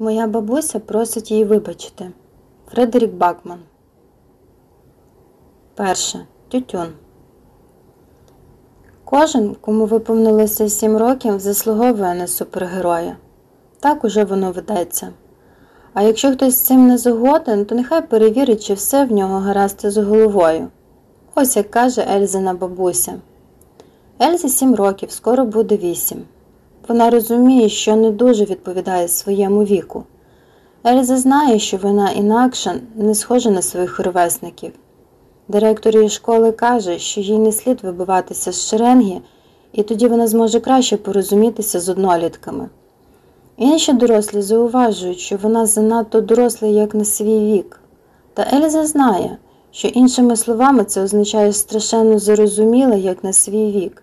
Моя бабуся просить її вибачити. Фредерік Бакман. Перше. Тютюн. Кожен, кому виповнилося сім років, заслуговує на супергероя. Так уже воно ведеться. А якщо хтось з цим не згоден, то нехай перевірить, чи все в нього гаразд з головою. Ось як каже Ельзина бабуся. Ельзі сім років, скоро буде вісім. Вона розуміє, що не дуже відповідає своєму віку. Ельза знає, що вона інакша, не схожа на своїх ровесників. Директор її школи каже, що їй не слід вибиватися з шеренги, і тоді вона зможе краще порозумітися з однолітками. Інші дорослі зауважують, що вона занадто доросла як на свій вік. Та Ельза знає, що іншими словами це означає страшенно зарозуміла як на свій вік,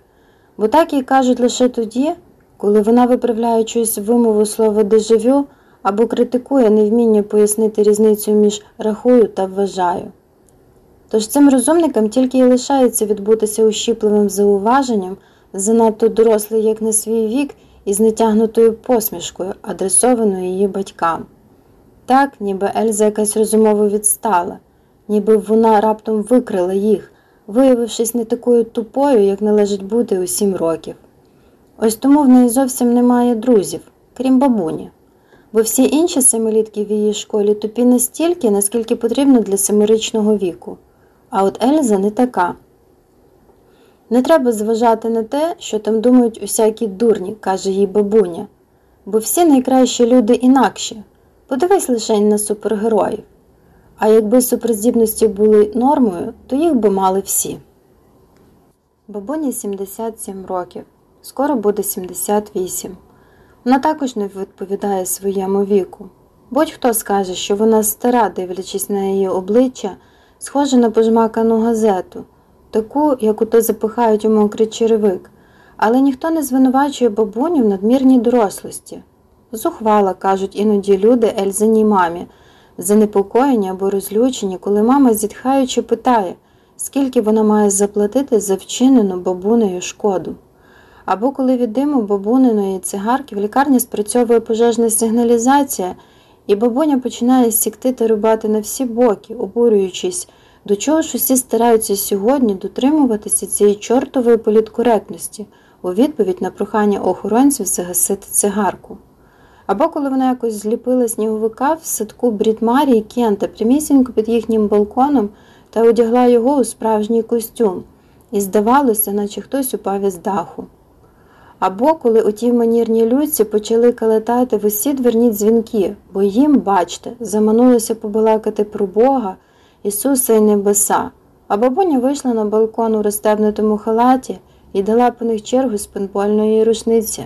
бо так їй кажуть лише тоді, коли вона виправляє чусь вимову слова дежавю або критикує невміння пояснити різницю між рахую та вважаю. Тож цим розумникам тільки й лишається відбутися ущіпливим зауваженням, занадто дорослий як на свій вік і з нетягнутою посмішкою, адресованою її батькам. Так, ніби Ельза якась розумово відстала, ніби вона раптом викрила їх, виявившись не такою тупою, як належить бути у сім років. Ось тому в неї зовсім немає друзів, крім бабуні, бо всі інші семилітки в її школі тупі настільки, наскільки потрібно для семирічного віку. А от Ельза не така. Не треба зважати на те, що там думають усякі дурні, каже їй бабуня, бо всі найкращі люди інакші. Подивись лише на супергероїв. А якби суперздібності були нормою, то їх би мали всі. Бабуні 77 років, скоро буде 78. Вона також не відповідає своєму віку. Будь-хто скаже, що вона стара, дивлячись на її обличчя, схожа на пожмакану газету, таку, яку то запихають у мокрий черевик, але ніхто не звинувачує бабуню в надмірній дорослості. Зухвала, кажуть іноді люди Ельзиній мамі, занепокоєні або розлючені, коли мама, зітхаючи, питає, скільки вона має заплатити за вчинену бабунею шкоду. Або коли від диму бабуниної цигарки в лікарні спрацьовує пожежна сигналізація, і бабуня починає сікти та рубати на всі боки, обурюючись, до чого ж усі стараються сьогодні дотримуватися цієї чортової політкоректності у відповідь на прохання охоронців загасити цигарку. Або коли вона якось зліпила сніговика в садку Брідмарі і Кента прямісінько під їхнім балконом та одягла його у справжній костюм, і здавалося, наче хтось упав із даху. Або коли у тій манірній люці почали калатати в усі дверні дзвінки, бо їм, бачте, заманулося побалакати про Бога, Ісуса і Небеса, а бабуня вийшла на балкон у розстебнутому халаті і дала по них чергу з пенбольної рушниці.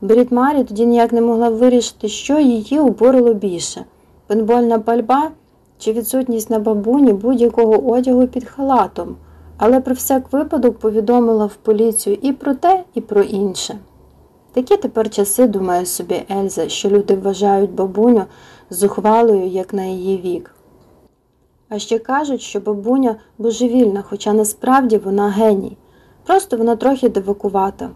Брід Марі тоді ніяк не могла вирішити, що її обурило більше пенбольна пальба чи відсутність на бабуні будь-якого одягу під халатом, але про всяк випадок повідомила в поліцію і про те, і про інше. Такі тепер часи, думає собі Ельза, що люди вважають бабуню зухвалою, як на її вік. А ще кажуть, що бабуня божевільна, хоча насправді вона геній. Просто вона трохи дивакувата.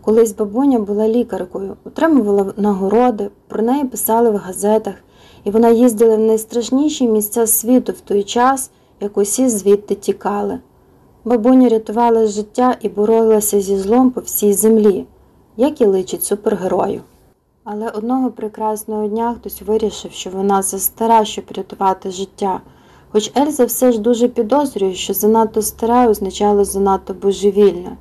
Колись бабуня була лікаркою, отримувала нагороди, про неї писали в газетах, і вона їздила в найстрашніші місця світу в той час, як усі звідти тікали. Бабуня рятувала життя і боролася зі злом по всій землі, як і личить супергерою. Але одного прекрасного дня хтось вирішив, що вона застара, щоб рятувати життя. Хоч Ельза все ж дуже підозрює, що занадто стара означало занадто божевільна.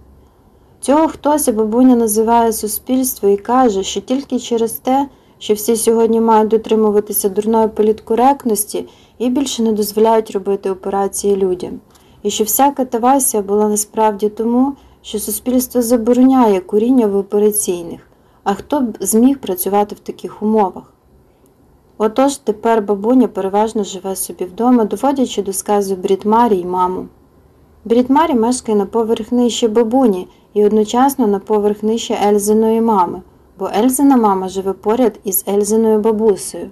Цього хтось бабуня називає суспільство і каже, що тільки через те, що всі сьогодні мають дотримуватися дурної політкоректності і більше не дозволяють робити операції людям, і що вся катавасія була насправді тому, що суспільство забороняє куріння в операційних, а хто б зміг працювати в таких умовах. Отож тепер бабуня переважно живе собі вдома, доводячи до сказу Брідмарі й маму. Брідмарі мешкає на поверх нижче бабуні і одночасно на поверх нижче Ельзиної мами, бо Ельзина мама живе поряд із Ельзиною бабусею.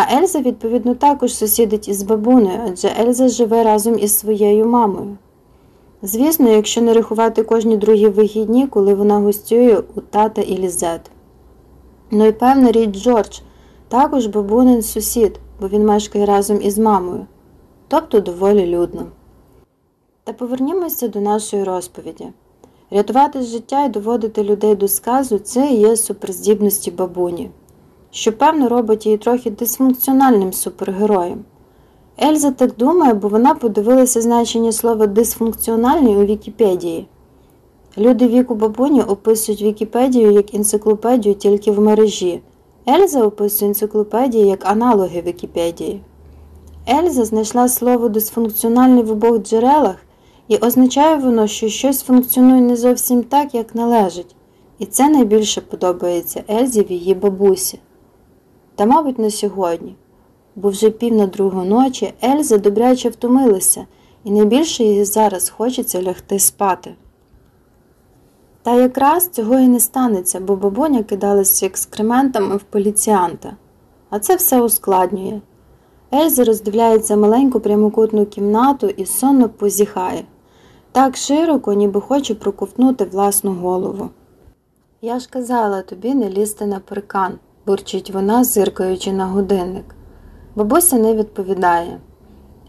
А Ельза, відповідно, також сусідить із бабунею, адже Ельза живе разом із своєю мамою. Звісно, якщо не рахувати кожні другі вихідні, коли вона гостює у тата і лізет. Ну і певна річ Джордж, Також бабунин сусід, бо він мешкає разом із мамою, тобто доволі людно. Та повернімося до нашої розповіді. Рятувати життя і доводити людей до сказу це є суперздібності бабуні, що, певно, робить її трохи дисфункціональним супергероєм. Ельза так думає, бо вона подивилася значення слова дисфункціональний у Вікіпедії. Люди віку бабуні описують Вікіпедію як енциклопедію тільки в мережі. Ельза описує енциклопедії як аналоги Вікіпедії. Ельза знайшла слово дисфункціональний в обох джерелах, і означає воно, що щось функціонує не зовсім так, як належить, і це найбільше подобається Ельзі в її бабусі. Та, мабуть, на сьогодні, бо вже пів на другу ночі Ельза добряче втомилася, і найбільше їй зараз хочеться лягти спати. Та якраз цього і не станеться, бо бабуня кидалася екскрементами в поліціанта, а це все ускладнює. Ельза роздивляється маленьку прямокутну кімнату і сонно позіхає, так широко, ніби хоче проковтнути власну голову. Я ж казала тобі не лізти на паркан, бурчить вона, зиркаючи на годинник. Бабуся не відповідає.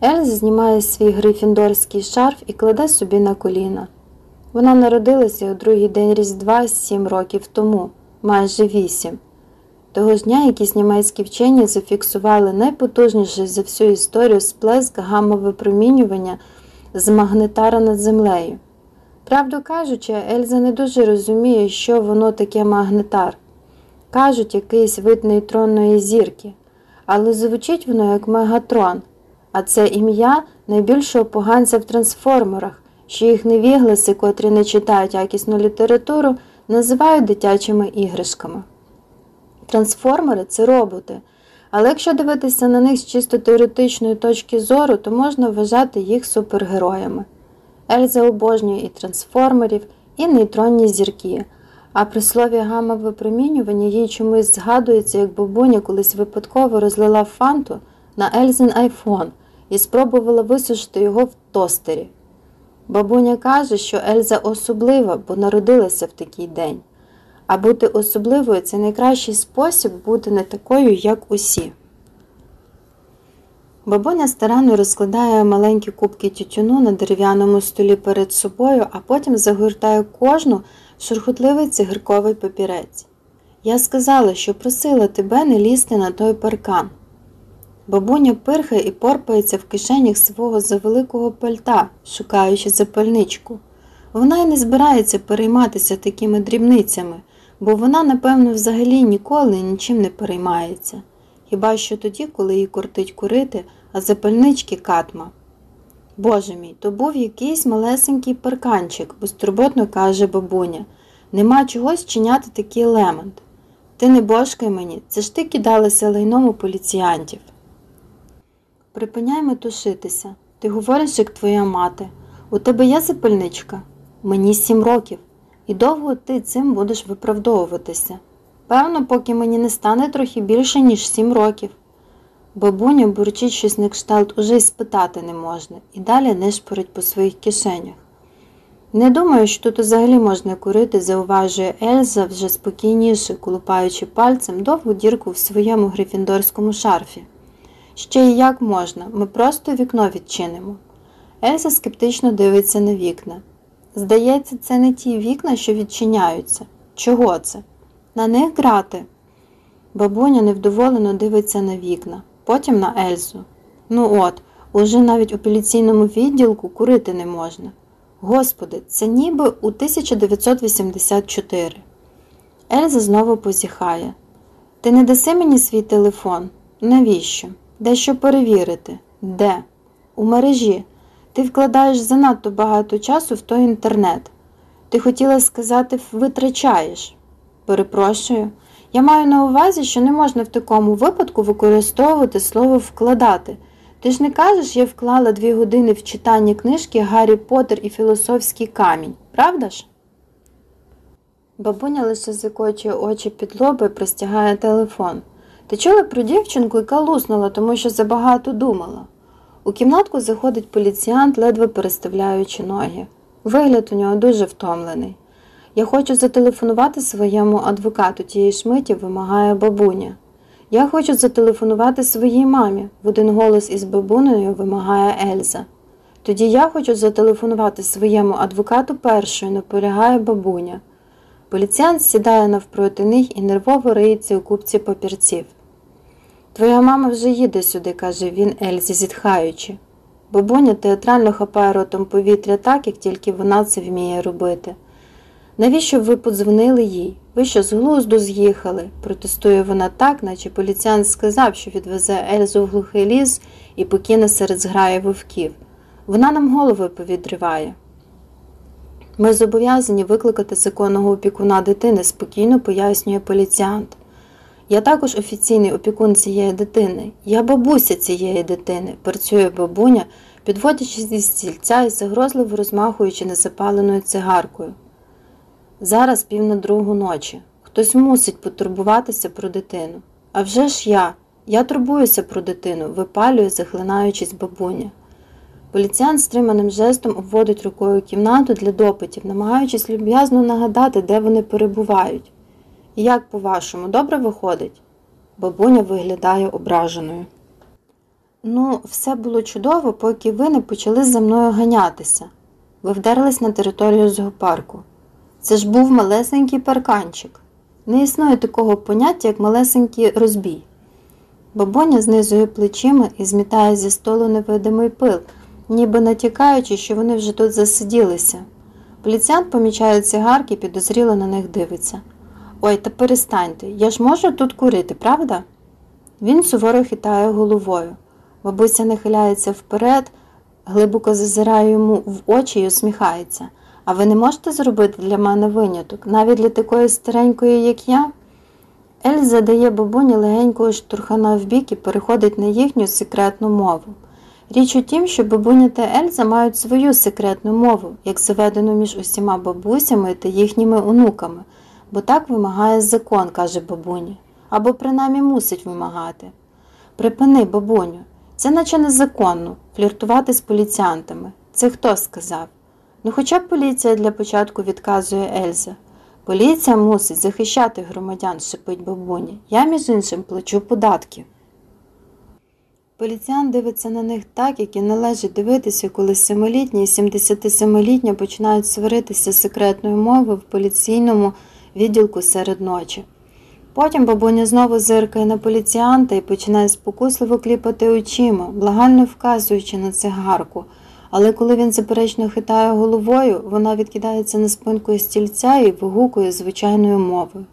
Ельза знімає свій грифіндорський шарф і кладе собі на коліна. Вона народилася у другий день Різдва сім років тому, майже вісім. Того ж дня якісь німецькі вчені зафіксували найпотужніший за всю історію сплеск гамма-випромінювання з магнетара над землею. Правду кажучи, Ельза не дуже розуміє, що воно таке магнетар. Кажуть, якийсь вид нейтронної зірки, але звучить воно як мегатрон, а це ім'я найбільшого поганця в трансформерах що їх невігласи, котрі не читають якісну літературу, називають дитячими іграшками. Трансформери це роботи, але якщо дивитися на них з чисто теоретичної точки зору, то можна вважати їх супергероями. Ельза обожнює і трансформерів, і нейтронні зірки. А при слові гамма випромінювання їй чомусь згадується, як бабуня колись випадково розлила фанту на Ельзин айфон і спробувала висушити його в тостері. Бабуня каже, що Ельза особлива, бо народилася в такий день. А бути особливою це найкращий спосіб бути не такою, як усі. Бабуня старанно розкладає маленькі кубки тютюну на дерев'яному столі перед собою, а потім загортає кожну шурхотливий цигарковий папірець. Я сказала, що просила тебе не лізти на той паркан. Бабуня пирхає і порпається в кишенях свого завеликого пальта, шукаючи запальничку. Вона й не збирається перейматися такими дрібницями, бо вона, напевно, взагалі ніколи нічим не переймається, хіба що тоді, коли їй кортить курити, а запальнички катма. Боже мій, то був якийсь малесенький парканчик, безтурботно каже бабуня. Нема чогось чиняти такий лемент. Ти не бошкай мені, це ж ти кидалася лайном у поліціянтів. Припиняй метушитися. Ти говориш, як твоя мати. У тебе є запальничка? Мені сім років. І довго ти цим будеш виправдовуватися. Певно, поки мені не стане трохи більше, ніж сім років. Бабуня бурчить щось на кшталт уже й спитати не можна, і далі нишпорить по своїх кишенях. Не думаю, що тут взагалі можна курити, зауважує Ельза вже спокійніше, колупаючи пальцем довгу дірку в своєму грифіндорському шарфі. Ще й як можна, ми просто вікно відчинимо. Ельса скептично дивиться на вікна. Здається, це не ті вікна, що відчиняються. Чого це? На них грати. Бабуня невдоволено дивиться на вікна, потім на Ельзу. Ну от, уже навіть у поліційному відділку курити не можна. Господи, це ніби у 1984. Ельза знову позіхає. Ти не даси мені свій телефон? Навіщо? Дещо перевірити. Де? У мережі. Ти вкладаєш занадто багато часу в той інтернет. Ти хотіла сказати, витрачаєш. Перепрошую. Я маю на увазі, що не можна в такому випадку використовувати слово вкладати. Ти ж не кажеш, я вклала дві години в читання книжки Гаррі Поттер і Філософський камінь, правда ж? Бабуня лише закочує очі під лоби і простягає телефон. Ти чула про дівчинку, яка луснула, тому що забагато думала. У кімнатку заходить поліціянт, ледве переставляючи ноги. Вигляд у нього дуже втомлений. Я хочу зателефонувати своєму адвокату тієї шмиті, вимагає бабуня. Я хочу зателефонувати своїй мамі, в один голос із бабунею вимагає Ельза. Тоді я хочу зателефонувати своєму адвокату першою, наполягає бабуня. Поліціянт сідає навпроти них і нервово риється у купці папірців. Твоя мама вже їде сюди, каже він Ельзі, зітхаючи. Бабуня театрально хапає ротом повітря так, як тільки вона це вміє робити. Навіщо ви подзвонили їй? Ви що з глузду з'їхали? протестує вона так, наче поліціянт сказав, що відвезе Ельзу в глухий ліс і покине серед зграї вовків. Вона нам голови повідриває. Ми зобов'язані викликати законного опікуна дитини, спокійно пояснює поліціянт. Я також офіційний опікун цієї дитини. Я бабуся цієї дитини, працює бабуня, підводячись зі стільця і загрозливо розмахуючи незапаленою цигаркою. Зараз пів на другу ночі. Хтось мусить потурбуватися про дитину. А вже ж я, я турбуюся про дитину, випалює, захлинаючись бабуня. Поліціян стриманим жестом обводить рукою кімнату для допитів, намагаючись люб'язно нагадати, де вони перебувають. І як, по-вашому, добре виходить? Бабуня виглядає ображеною. Ну, все було чудово, поки ви не почали за мною ганятися. Ви вдерлись на територію зоопарку. Це ж був малесенький парканчик. Не існує такого поняття, як малесенький розбій. Бабуня знизує плечима і змітає зі столу невидимий пил, ніби натякаючи, що вони вже тут засиділися. Поліціянт помічає цигарки і підозріло на них дивиться. Ой, та перестаньте, я ж можу тут курити, правда? Він суворо хитає головою. Бабуся нахиляється вперед, глибоко зазирає йому в очі і усміхається. А ви не можете зробити для мене виняток, навіть для такої старенької, як я? Ель задає бабуні легенького штурхана в бік і переходить на їхню секретну мову. Річ у тім, що бабуня та Ельза мають свою секретну мову, як заведену між усіма бабусями та їхніми онуками, бо так вимагає закон, каже бабуня, або принаймні мусить вимагати. Припини, бабуню, це наче незаконно фліртувати з поліціянтами. Це хто сказав? Ну, хоча б поліція для початку відказує Ельза. Поліція мусить захищати громадян, шипить бабуня. Я, між іншим, плачу податки. Поліціян дивиться на них так, як і належить дивитися, коли семилітні і 77-літня починають сваритися секретною мовою в поліційному відділку серед ночі. Потім бабуня знову зиркає на поліціянта і починає спокусливо кліпати очима, благально вказуючи на цигарку. Але коли він заперечно хитає головою, вона відкидається на спинку стільця і вигукує звичайною мовою.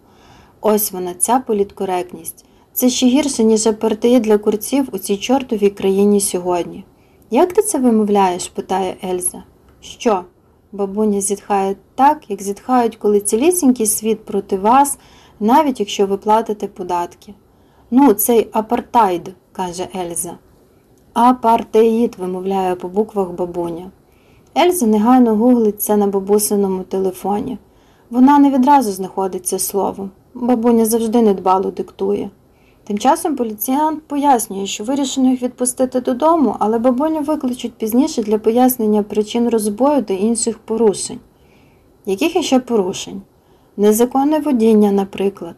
Ось вона, ця політкоректність. Це ще гірше, ніж апартеї для курців у цій чортовій країні сьогодні. Як ти це вимовляєш? питає Ельза. Що? Бабуня зітхає так, як зітхають, коли цілісінький світ проти вас, навіть якщо ви платите податки. Ну, цей апартайд, каже Ельза. Апартеїд, вимовляє по буквах бабуня. Ельза негайно гуглить це на бабусиному телефоні. Вона не відразу знаходить це слово. Бабуня завжди недбало диктує. Тим часом поліціянт пояснює, що вирішено їх відпустити додому, але бабуню викличуть пізніше для пояснення причин розбою та інших порушень. Яких іще порушень? Незаконне водіння, наприклад.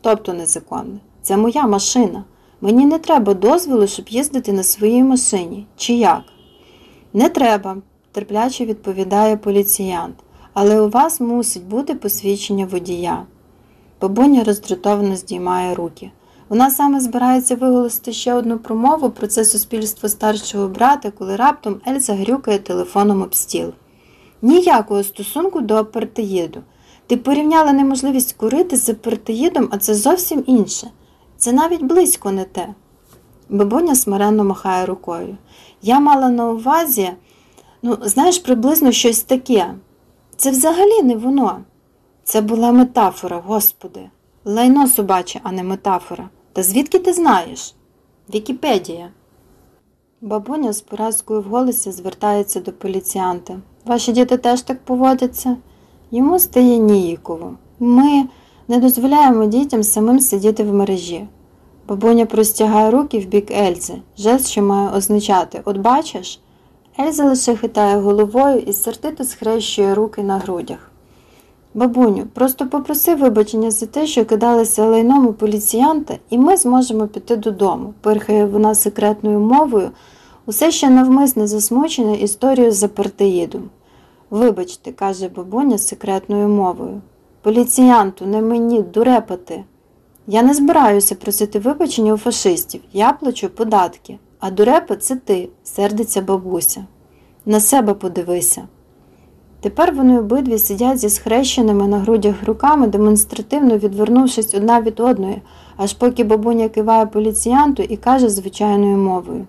Тобто незаконне. Це моя машина. Мені не треба дозволу, щоб їздити на своїй машині. Чи як? Не треба, терпляче відповідає поліціянт, але у вас мусить бути посвідчення водія. Бабуня роздратовано здіймає руки. Вона саме збирається виголосити ще одну промову про це суспільство старшого брата, коли раптом Ельза грюкає телефоном об стіл. Ніякого стосунку до апартеїду. Ти порівняла неможливість курити з апартеїдом, а це зовсім інше. Це навіть близько не те. Бабуня смиренно махає рукою. Я мала на увазі, ну, знаєш, приблизно щось таке. Це взагалі не воно. Це була метафора, Господи. Лайно собаче, а не метафора. Та звідки ти знаєш? Вікіпедія. Бабуня з поразкою в голосі звертається до поліціянта. Ваші діти теж так поводяться? Йому стає ніяково. Ми не дозволяємо дітям самим сидіти в мережі. Бабуня простягає руки в бік Ельзи, жест, що має означати От бачиш? Ельза лише хитає головою і сердито схрещує руки на грудях. Бабуню, просто попроси вибачення за те, що кидалися лайном у поліціянта, і ми зможемо піти додому, пирхає вона секретною мовою, усе ще навмисне засмучена історією з апартеїдом. Вибачте, каже бабуня секретною мовою. Поліціянту, не мені дурепати. Я не збираюся просити вибачення у фашистів, я плачу податки, а дурепа це ти, сердиться бабуся. На себе подивися. Тепер вони обидві сидять зі схрещеними на грудях руками, демонстративно відвернувшись одна від одної, аж поки бабуня киває поліціянту і каже звичайною мовою.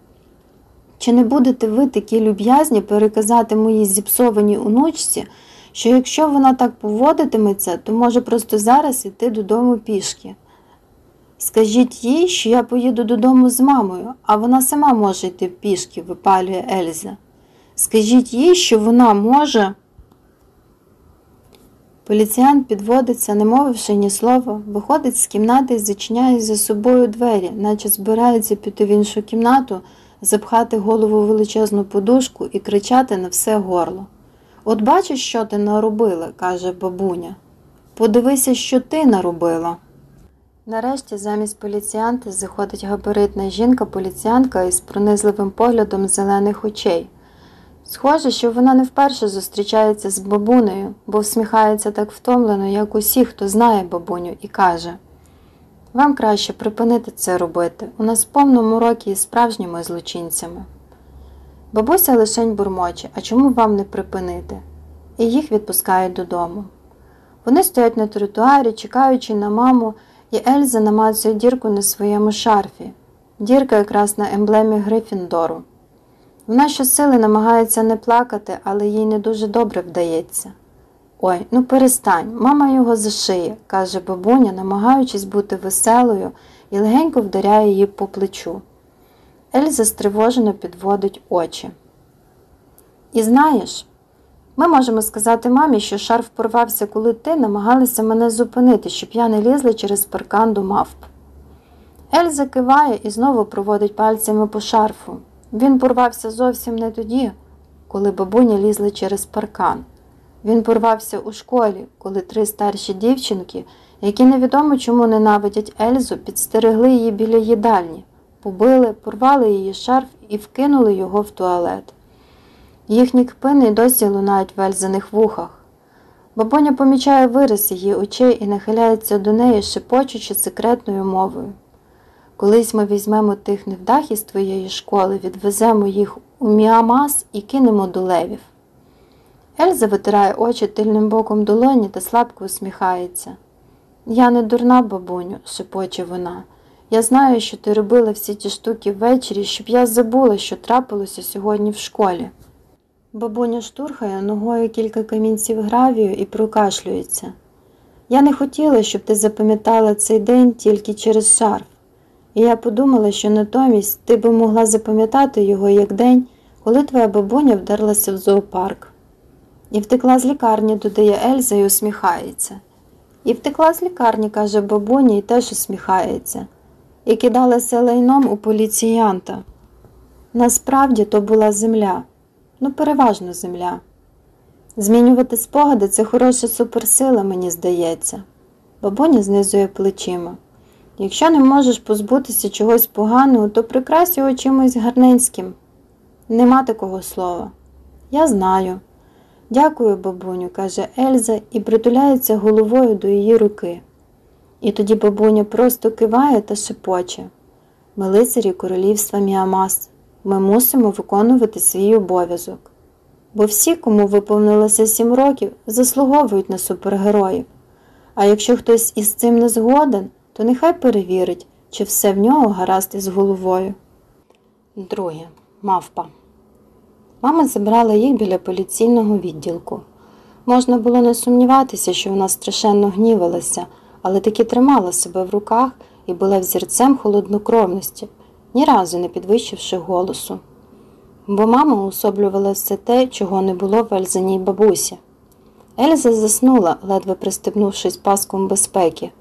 Чи не будете ви такі люб'язні переказати моїй зіпсованій онучці, що якщо вона так поводитиметься, то може просто зараз іти додому пішки? Скажіть їй, що я поїду додому з мамою, а вона сама може йти пішки, випалює Ельза. Скажіть їй, що вона може. Поліціянт підводиться, не мовивши ні слова, виходить з кімнати і зачиняє за собою двері, наче збирається піти в іншу кімнату, запхати голову в величезну подушку і кричати на все горло. От бачиш, що ти наробила, каже бабуня. Подивися, що ти наробила. Нарешті замість поліціянта заходить габаритна жінка-поліціянка із пронизливим поглядом зелених очей. Схоже, що вона не вперше зустрічається з бабунею, бо всміхається так втомлено, як усі, хто знає бабуню, і каже Вам краще припинити це робити. У нас повному рокі із справжніми злочинцями. Бабуся лишень бурмоче, а чому вам не припинити? І їх відпускають додому. Вони стоять на тротуарі, чекаючи на маму, і Ельза намацує дірку на своєму шарфі. Дірка якраз на емблемі Грифіндору. Вона щосили намагається не плакати, але їй не дуже добре вдається. Ой, ну перестань, мама його зашиє, каже бабуня, намагаючись бути веселою і легенько вдаряє її по плечу. Ельза стривожено підводить очі. І знаєш, ми можемо сказати мамі, що шарф порвався, коли ти намагалася мене зупинити, щоб я не лізла через паркан до мавп. Ельза киває і знову проводить пальцями по шарфу. Він порвався зовсім не тоді, коли бабуня лізла через паркан. Він порвався у школі, коли три старші дівчинки, які невідомо чому ненавидять Ельзу, підстерегли її біля їдальні, побили, порвали її шарф і вкинули його в туалет. Їхні кпини досі лунають в Ельзаних вухах. Бабуня помічає вираз її очей і нахиляється до неї, шепочучи секретною мовою. Колись ми візьмемо тих невдах із твоєї школи, відвеземо їх у Міамас і кинемо до левів. Ельза витирає очі тильним боком долоні та слабко усміхається. Я не дурна, бабуню, шепоче вона. Я знаю, що ти робила всі ті штуки ввечері, щоб я забула, що трапилося сьогодні в школі. Бабуня штурхає ногою кілька камінців гравію і прокашлюється. Я не хотіла, щоб ти запам'ятала цей день тільки через шарф. І я подумала, що натомість ти би могла запам'ятати його як день, коли твоя бабуня вдерлася в зоопарк. І втекла з лікарні, додає Ельза і усміхається. І втекла з лікарні, каже бабуня, і теж усміхається, і кидалася лайном у поліціянта. Насправді то була земля, ну переважно земля. Змінювати спогади це хороша суперсила, мені здається. Бабуня знизує плечима. Якщо не можеш позбутися чогось поганого, то прикрась його чимось гарненським. Нема такого слова. Я знаю. Дякую, бабуню, каже Ельза і притуляється головою до її руки. І тоді бабуня просто киває та шепоче. Ми лицарі королівства Міамас. Ми мусимо виконувати свій обов'язок. Бо всі, кому виповнилося сім років, заслуговують на супергероїв. А якщо хтось із цим не згоден, то нехай перевірить, чи все в нього гаразд із головою. Друге. Мавпа. Мама забрала їх біля поліційного відділку. Можна було не сумніватися, що вона страшенно гнівалася, але таки тримала себе в руках і була взірцем холоднокровності, ні разу не підвищивши голосу. Бо мама уособлювала все те, чого не було в Ельзаній бабусі. Ельза заснула, ледве пристебнувшись паском безпеки.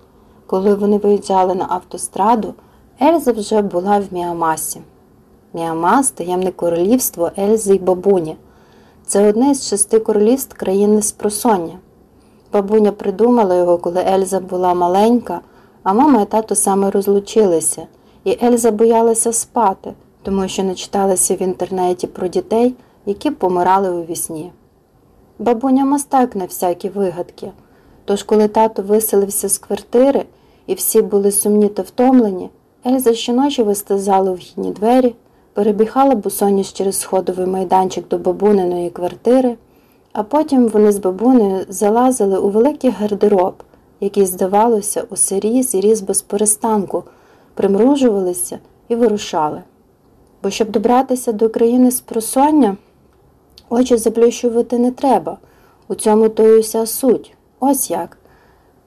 Коли вони виїжджали на автостраду, Ельза вже була в Міамасі. Міамас таємне королівство Ельзи й бабуні. Це одне з шести королівств країни Спросоння. Бабуня придумала його, коли Ельза була маленька, а мама і тато саме розлучилися, і Ельза боялася спати, тому що не читалася в інтернеті про дітей, які помирали у вісні. Бабуня мастак на всякі вигадки. Тож, коли тато виселився з квартири і всі були сумні та втомлені, Ельза щоночі вистазала вхідні двері, перебігала босоніж через сходовий майданчик до бабуниної квартири, а потім вони з бабунею залазили у великий гардероб, який, здавалося, усе ріс і ріс без перестанку, примружувалися і вирушали. Бо щоб добратися до країни з просоння, очі заплющувати не треба. У цьому то й уся суть. Ось як.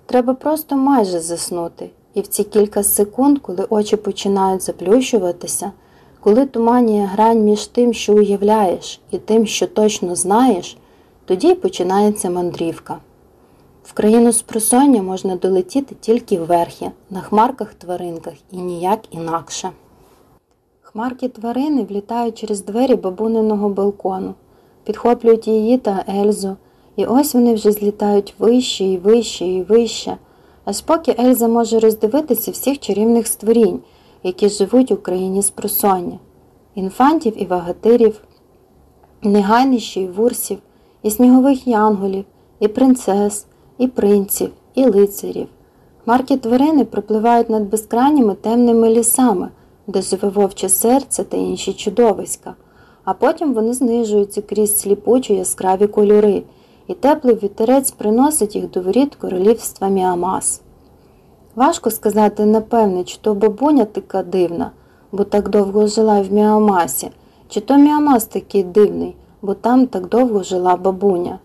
Треба просто майже заснути, і в ці кілька секунд, коли очі починають заплющуватися, коли туманіє грань між тим, що уявляєш, і тим, що точно знаєш, тоді починається мандрівка. В країну з просоння можна долетіти тільки вверхі, на хмарках тваринках і ніяк інакше. Хмарки тварини влітають через двері бабуниного балкону, підхоплюють її та Ельзу, і ось вони вже злітають вище і вище і вище, аж поки Ельза може роздивитися всіх чарівних створінь, які живуть у країні з просоння, інфантів і вагатирів, негайнищі і вурсів, і снігових янголів, і принцес, і принців, і лицарів. Хмарки тварини пропливають над безкрайніми темними лісами, де живе вовче серце та інші чудовиська, а потім вони знижуються крізь сліпучі яскраві кольори, і теплий вітерець приносить їх до воріт королівства Міамас. Важко сказати напевне, чи то бабуня така дивна, бо так довго жила в Міамасі, чи то Міамас такий дивний, бо там так довго жила бабуня.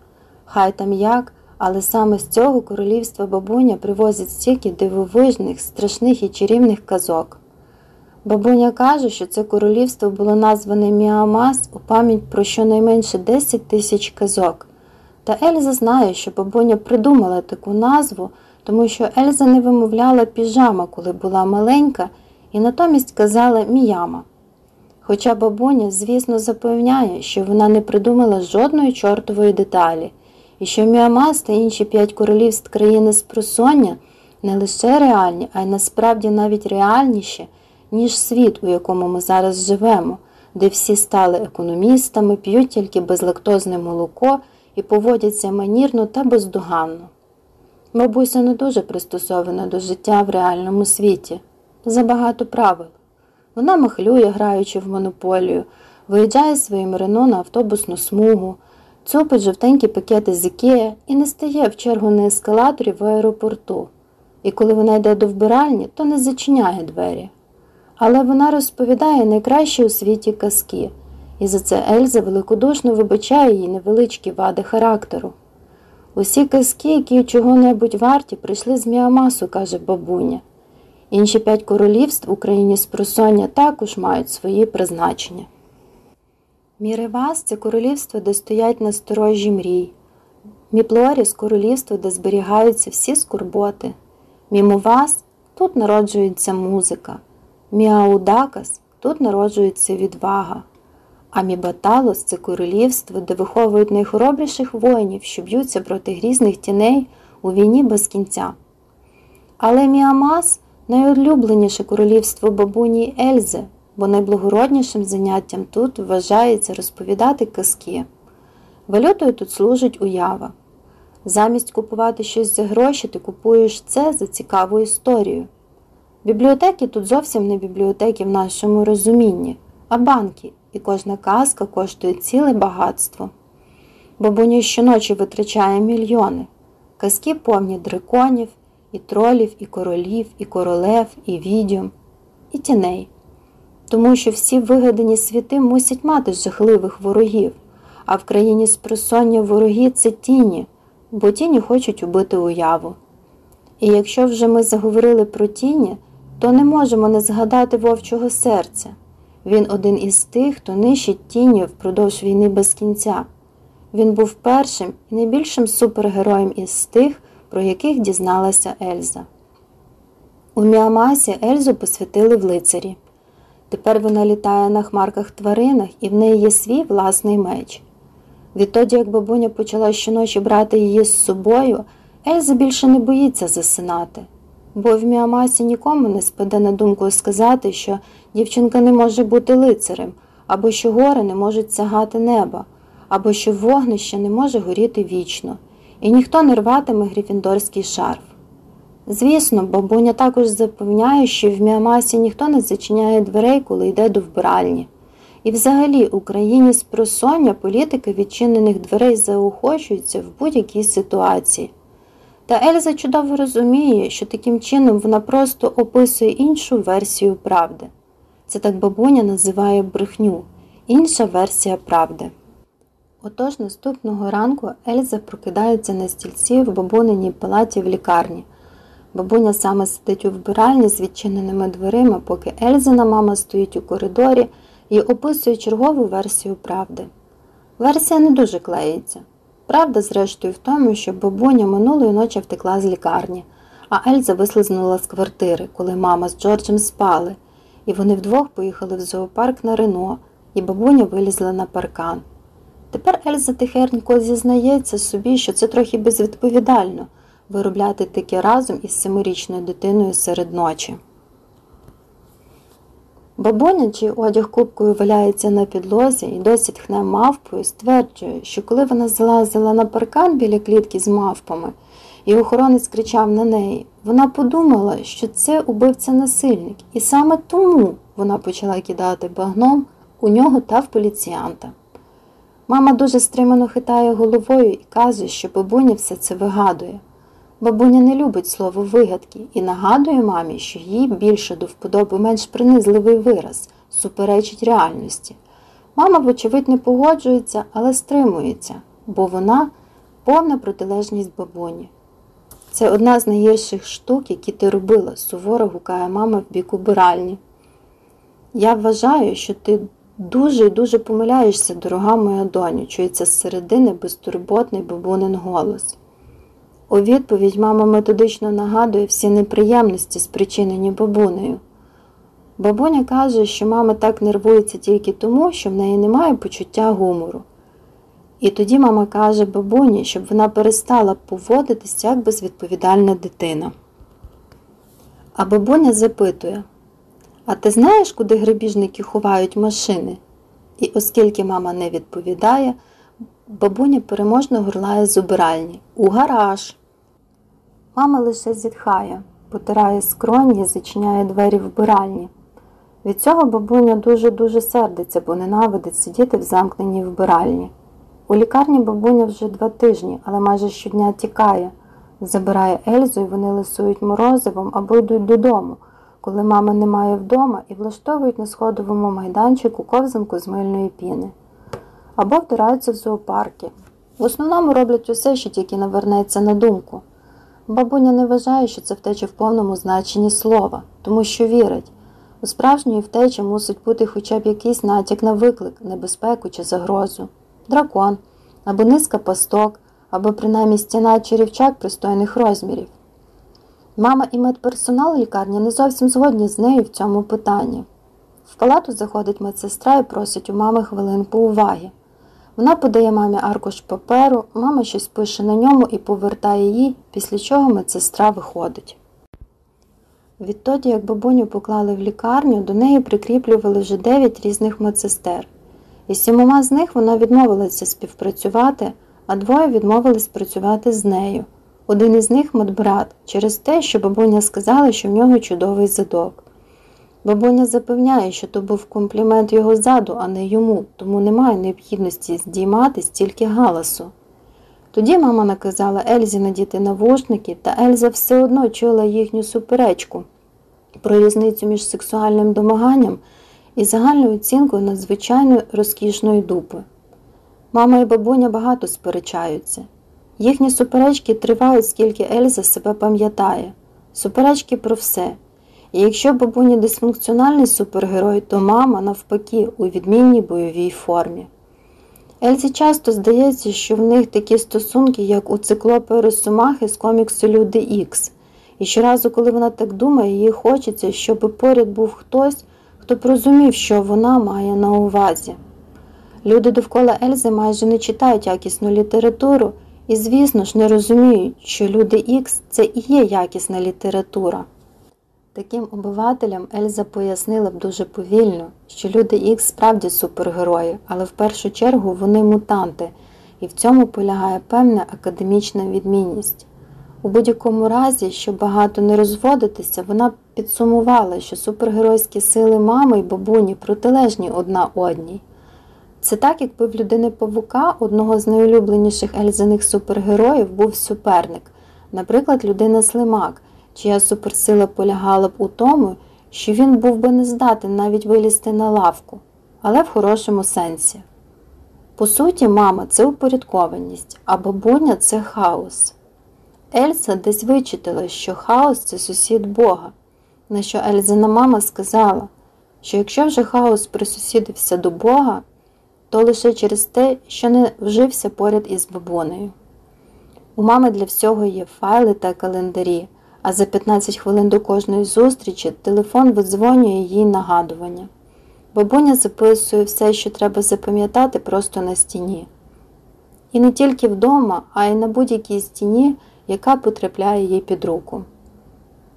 Хай там як, але саме з цього королівства бабуня привозить стільки дивовижних, страшних і чарівних казок. Бабуня каже, що це королівство було назване Міамас у пам'ять про щонайменше 10 тисяч казок. Та Ельза знає, що бабуня придумала таку назву, тому що Ельза не вимовляла піжама, коли була маленька, і натомість казала міяма. Хоча бабуня, звісно, запевняє, що вона не придумала жодної чортової деталі, і що Міамас та інші п'ять королівств країни з просоння не лише реальні, а й насправді навіть реальніші, ніж світ, у якому ми зараз живемо, де всі стали економістами, п'ють тільки безлактозне молоко і поводяться манірно та бездоганно. Бабуся не дуже пристосована до життя в реальному світі, забагато правил. Вона махлює, граючи в монополію, виїжджає своїм Рено на автобусну смугу, цупить жовтенькі пакети з Ікея і не стає в чергу на ескалаторі в аеропорту. І коли вона йде до вбиральні, то не зачиняє двері. Але вона розповідає найкращі у світі казки, і за це Ельза великодушно вибачає їй невеличкі вади характеру. Усі казки, які чого-небудь варті, прийшли з Міамасу, каже бабуня. Інші п'ять королівств в Україні з просоння також мають свої призначення. Міревас це королівство, де стоять насторожі мрій. Міплоріс королівство, де зберігаються всі скорботи. Мімовас тут народжується музика. Міаудакас тут народжується відвага. А Мібаталос це королівство, де виховують найхоробріших воїнів, що б'ються проти грізних тіней у війні без кінця. Але Міамас найулюбленіше королівство бабуні Ельзи, бо найблагороднішим заняттям тут вважається розповідати казки. Валютою тут служить уява. Замість купувати щось за гроші, ти купуєш це за цікаву історію. Бібліотеки тут зовсім не бібліотеки в нашому розумінні, а банки, і кожна казка коштує ціле багатство. Бабуня щоночі витрачає мільйони, казки повні драконів, і тролів, і королів, і королев, і відьом, і тіней. Тому що всі вигадані світи мусять мати жахливих ворогів, а в країні спросоння вороги це тіні, бо тіні хочуть убити уяву. І якщо вже ми заговорили про тіні, то не можемо не згадати вовчого серця. Він один із тих, хто нищить тіні впродовж війни без кінця. Він був першим і найбільшим супергероєм із тих, про яких дізналася Ельза. У Міамасі Ельзу посвятили в лицарі. Тепер вона літає на хмарках тваринах і в неї є свій власний меч. Відтоді, як бабуня почала щоночі брати її з собою, Ельза більше не боїться засинати, бо в Міамасі нікому не спаде на думку сказати, що дівчинка не може бути лицарем, або що гори не можуть сягати неба, або що вогнище не може горіти вічно, і ніхто не рватиме гріфіндорський шарф. Звісно, бабуня також запевняє, що в Міамасі ніхто не зачиняє дверей, коли йде до вбиральні. І взагалі Україні з просоння політики відчинених дверей заохочуються в будь-якій ситуації. Та Ельза чудово розуміє, що таким чином вона просто описує іншу версію правди. Це так бабуня називає брехню, інша версія правди. Отож наступного ранку Ельза прокидається на стільці в бабуниній палаті в лікарні. Бабуня саме сидить у вбиральні з відчиненими дверима, поки Ельзина мама стоїть у коридорі і описує чергову версію правди. Версія не дуже клеїться. Правда, зрештою, в тому, що бабуня минулої ночі втекла з лікарні, а Ельза вислизнула з квартири, коли мама з Джорджем спали, і вони вдвох поїхали в зоопарк на Рено, і бабуня вилізла на паркан. Тепер Ельза тихенько зізнається собі, що це трохи безвідповідально виробляти таке разом із семирічною дитиною серед ночі. Бабуня, чий одяг кубкою валяється на підлозі і досі тхне мавпою, стверджує, що коли вона залазила на паркан біля клітки з мавпами, і охоронець кричав на неї, вона подумала, що це убивця насильник, і саме тому вона почала кидати багном у нього та в поліціянта. Мама дуже стримано хитає головою і каже, що бабуня все це вигадує. Бабуня не любить слово вигадки і нагадує мамі, що їй більше до вподоби менш принизливий вираз, суперечить реальності. Мама, вочевидь, не погоджується, але стримується, бо вона повна протилежність бабуні. Це одна з найгірших штук, які ти робила, суворо гукає мама в бік убиральні. Я вважаю, що ти дуже і дуже помиляєшся, дорога моя доню, чується з середини безтурботний бабунин голос. У відповідь мама методично нагадує всі неприємності, спричинені бабунею. Бабуня каже, що мама так нервується тільки тому, що в неї немає почуття гумору. І тоді мама каже бабуні, щоб вона перестала поводитись як безвідповідальна дитина. А бабуня запитує А ти знаєш, куди грабіжники ховають машини? І оскільки мама не відповідає, бабуня переможно горлає з убиральні у гараж. Мама лише зітхає, потирає скроні зачиняє двері вбиральні. Від цього бабуня дуже-дуже сердиться, бо ненавидить сидіти в замкненій вбиральні. У лікарні бабуня вже два тижні, але майже щодня тікає, забирає Ельзу і вони лисують морозивом або йдуть додому, коли мама немає вдома і влаштовують на сходовому майданчику ковзанку з мильної піни. Або втираються в зоопарки. В основному роблять усе, що тільки навернеться на думку. Бабуня не вважає, що це втеча в повному значенні слова, тому що вірить. У справжньої втечі мусить бути хоча б якийсь натяк на виклик, небезпеку чи загрозу, дракон, або низка пасток, або принаймні стіна черівчак пристойних розмірів. Мама і медперсонал лікарні не зовсім згодні з нею в цьому питанні. В палату заходить медсестра і просить у мами хвилинку уваги. Вона подає мамі аркуш паперу, мама щось пише на ньому і повертає їй, після чого медсестра виходить. Відтоді, як бабуню поклали в лікарню, до неї прикріплювали вже дев'ять різних медсестер. І сімома з них вона відмовилася співпрацювати, а двоє відмовились працювати з нею. Один із них медбрат, через те, що бабуня сказала, що в нього чудовий задок. Бабуня запевняє, що то був комплімент його заду, а не йому, тому немає необхідності здіймати стільки галасу. Тоді мама наказала Ельзі надіти навушники, та Ельза все одно чула їхню суперечку про різницю між сексуальним домаганням і загальною оцінкою надзвичайно розкішної дупи. Мама і бабуня багато сперечаються. Їхні суперечки тривають, скільки Ельза себе пам'ятає, суперечки про все. І якщо бабуня дисфункціональний супергерой, то мама, навпаки, у відмінній бойовій формі. Ельзі часто здається, що в них такі стосунки, як у циклопи Росомахи з коміксу Люди Ікс. І щоразу, коли вона так думає, їй хочеться, щоб поряд був хтось, хто б розумів, що вона має на увазі. Люди довкола Ельзи майже не читають якісну літературу І, звісно ж, не розуміють, що люди Ікс це і є якісна література. Таким обивателям Ельза пояснила б дуже повільно, що люди Ікс справді супергерої, але в першу чергу вони мутанти, і в цьому полягає певна академічна відмінність. У будь-якому разі, щоб багато не розводитися, вона підсумувала, що супергеройські сили мами й бабуні протилежні одна одній. Це так, якби в людини павука, одного з найулюбленіших ельзаних супергероїв, був суперник, наприклад, людина Слимак, чия суперсила полягала б у тому, що він був би не здатен навіть вилізти на лавку, але в хорошому сенсі. По суті, мама це упорядкованість, а бабуня це хаос. Ельса десь вичитала, що хаос це сусід Бога, на що Ельзина мама сказала, що якщо вже хаос присусідився до Бога, то лише через те, що не вжився поряд із бабунею. У мами для всього є файли та календарі, а за 15 хвилин до кожної зустрічі телефон видзвонює їй нагадування. Бабуня записує все, що треба запам'ятати, просто на стіні. І не тільки вдома, а й на будь-якій стіні, яка потрапляє їй під руку.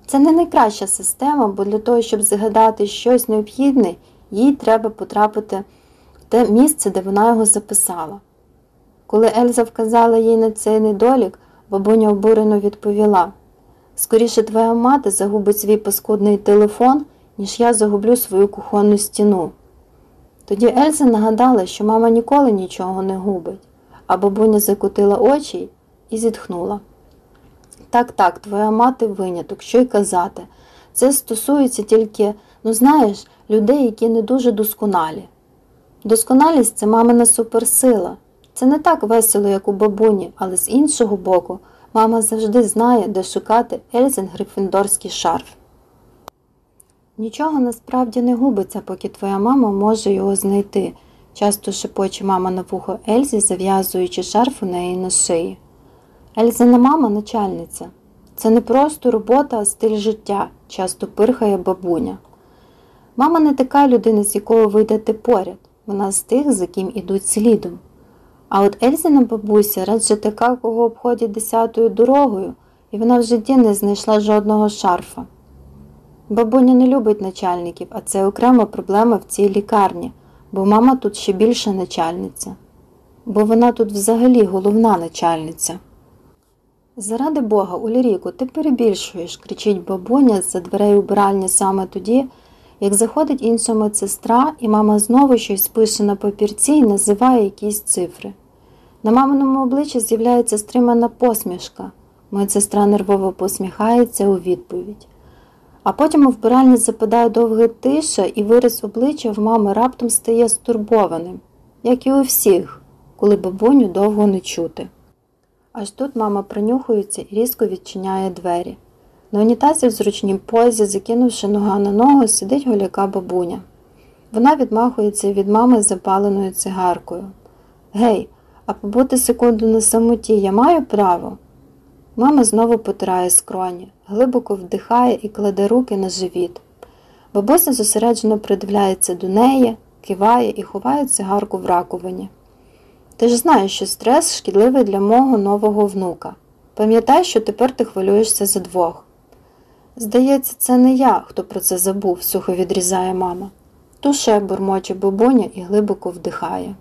Це не найкраща система, бо для того, щоб згадати щось необхідне, їй треба потрапити те місце, де вона його записала. Коли Ельза вказала їй на цей недолік, бабуня обурено відповіла скоріше твоя мати загубить свій паскудний телефон, ніж я загублю свою кухонну стіну. Тоді Ельза нагадала, що мама ніколи нічого не губить, а бабуня закутила очі і зітхнула. Так, так, твоя мати виняток, що й казати. Це стосується тільки, ну знаєш, людей, які не дуже досконалі. Досконалість це мамина суперсила. Це не так весело, як у бабуні, але з іншого боку, мама завжди знає, де шукати Ельзен Гриффіндорський шарф. Нічого насправді не губиться, поки твоя мама може його знайти, часто шепоче мама на вухо Ельзі, зав'язуючи шарф у неї на шиї. Ельзина мама начальниця. Це не просто робота, а стиль життя, часто пирхає бабуня. Мама не така людина, з якою ви йдете поряд, вона з тих, за ким ідуть слідом. А от Ельзина бабуся радше така, кого обходять десятою дорогою, і вона в житті не знайшла жодного шарфа. Бабуня не любить начальників, а це окрема проблема в цій лікарні, бо мама тут ще більша начальниця, бо вона тут взагалі головна начальниця. Заради Бога, Уліріку, ти перебільшуєш, кричить бабуня за дверей убиральні саме тоді, як заходить інша медсестра, і мама знову щось пише на папірці і називає якісь цифри. На маминому обличчі з'являється стримана посмішка. Медсестра нервово посміхається у відповідь. А потім у вбиральні западає довга тиша, і вираз обличчя в мами раптом стає стурбованим, як і у всіх, коли бабуню довго не чути. Аж тут мама принюхується і різко відчиняє двері. На унітазі в зручній позі, закинувши нога на ногу, сидить голяка бабуня. Вона відмахується від мами запаленою цигаркою. Гей, а побути секунду на самоті я маю право? Мама знову потирає скроні, глибоко вдихає і кладе руки на живіт. Бабуся зосереджено придивляється до неї, киває і ховає цигарку в раковині. Ти ж знаєш, що стрес шкідливий для мого нового внука. Пам'ятай, що тепер ти хвилюєшся за двох. Здається, це не я, хто про це забув, сухо відрізає мама. Туше бурмоче бабуня і глибоко вдихає.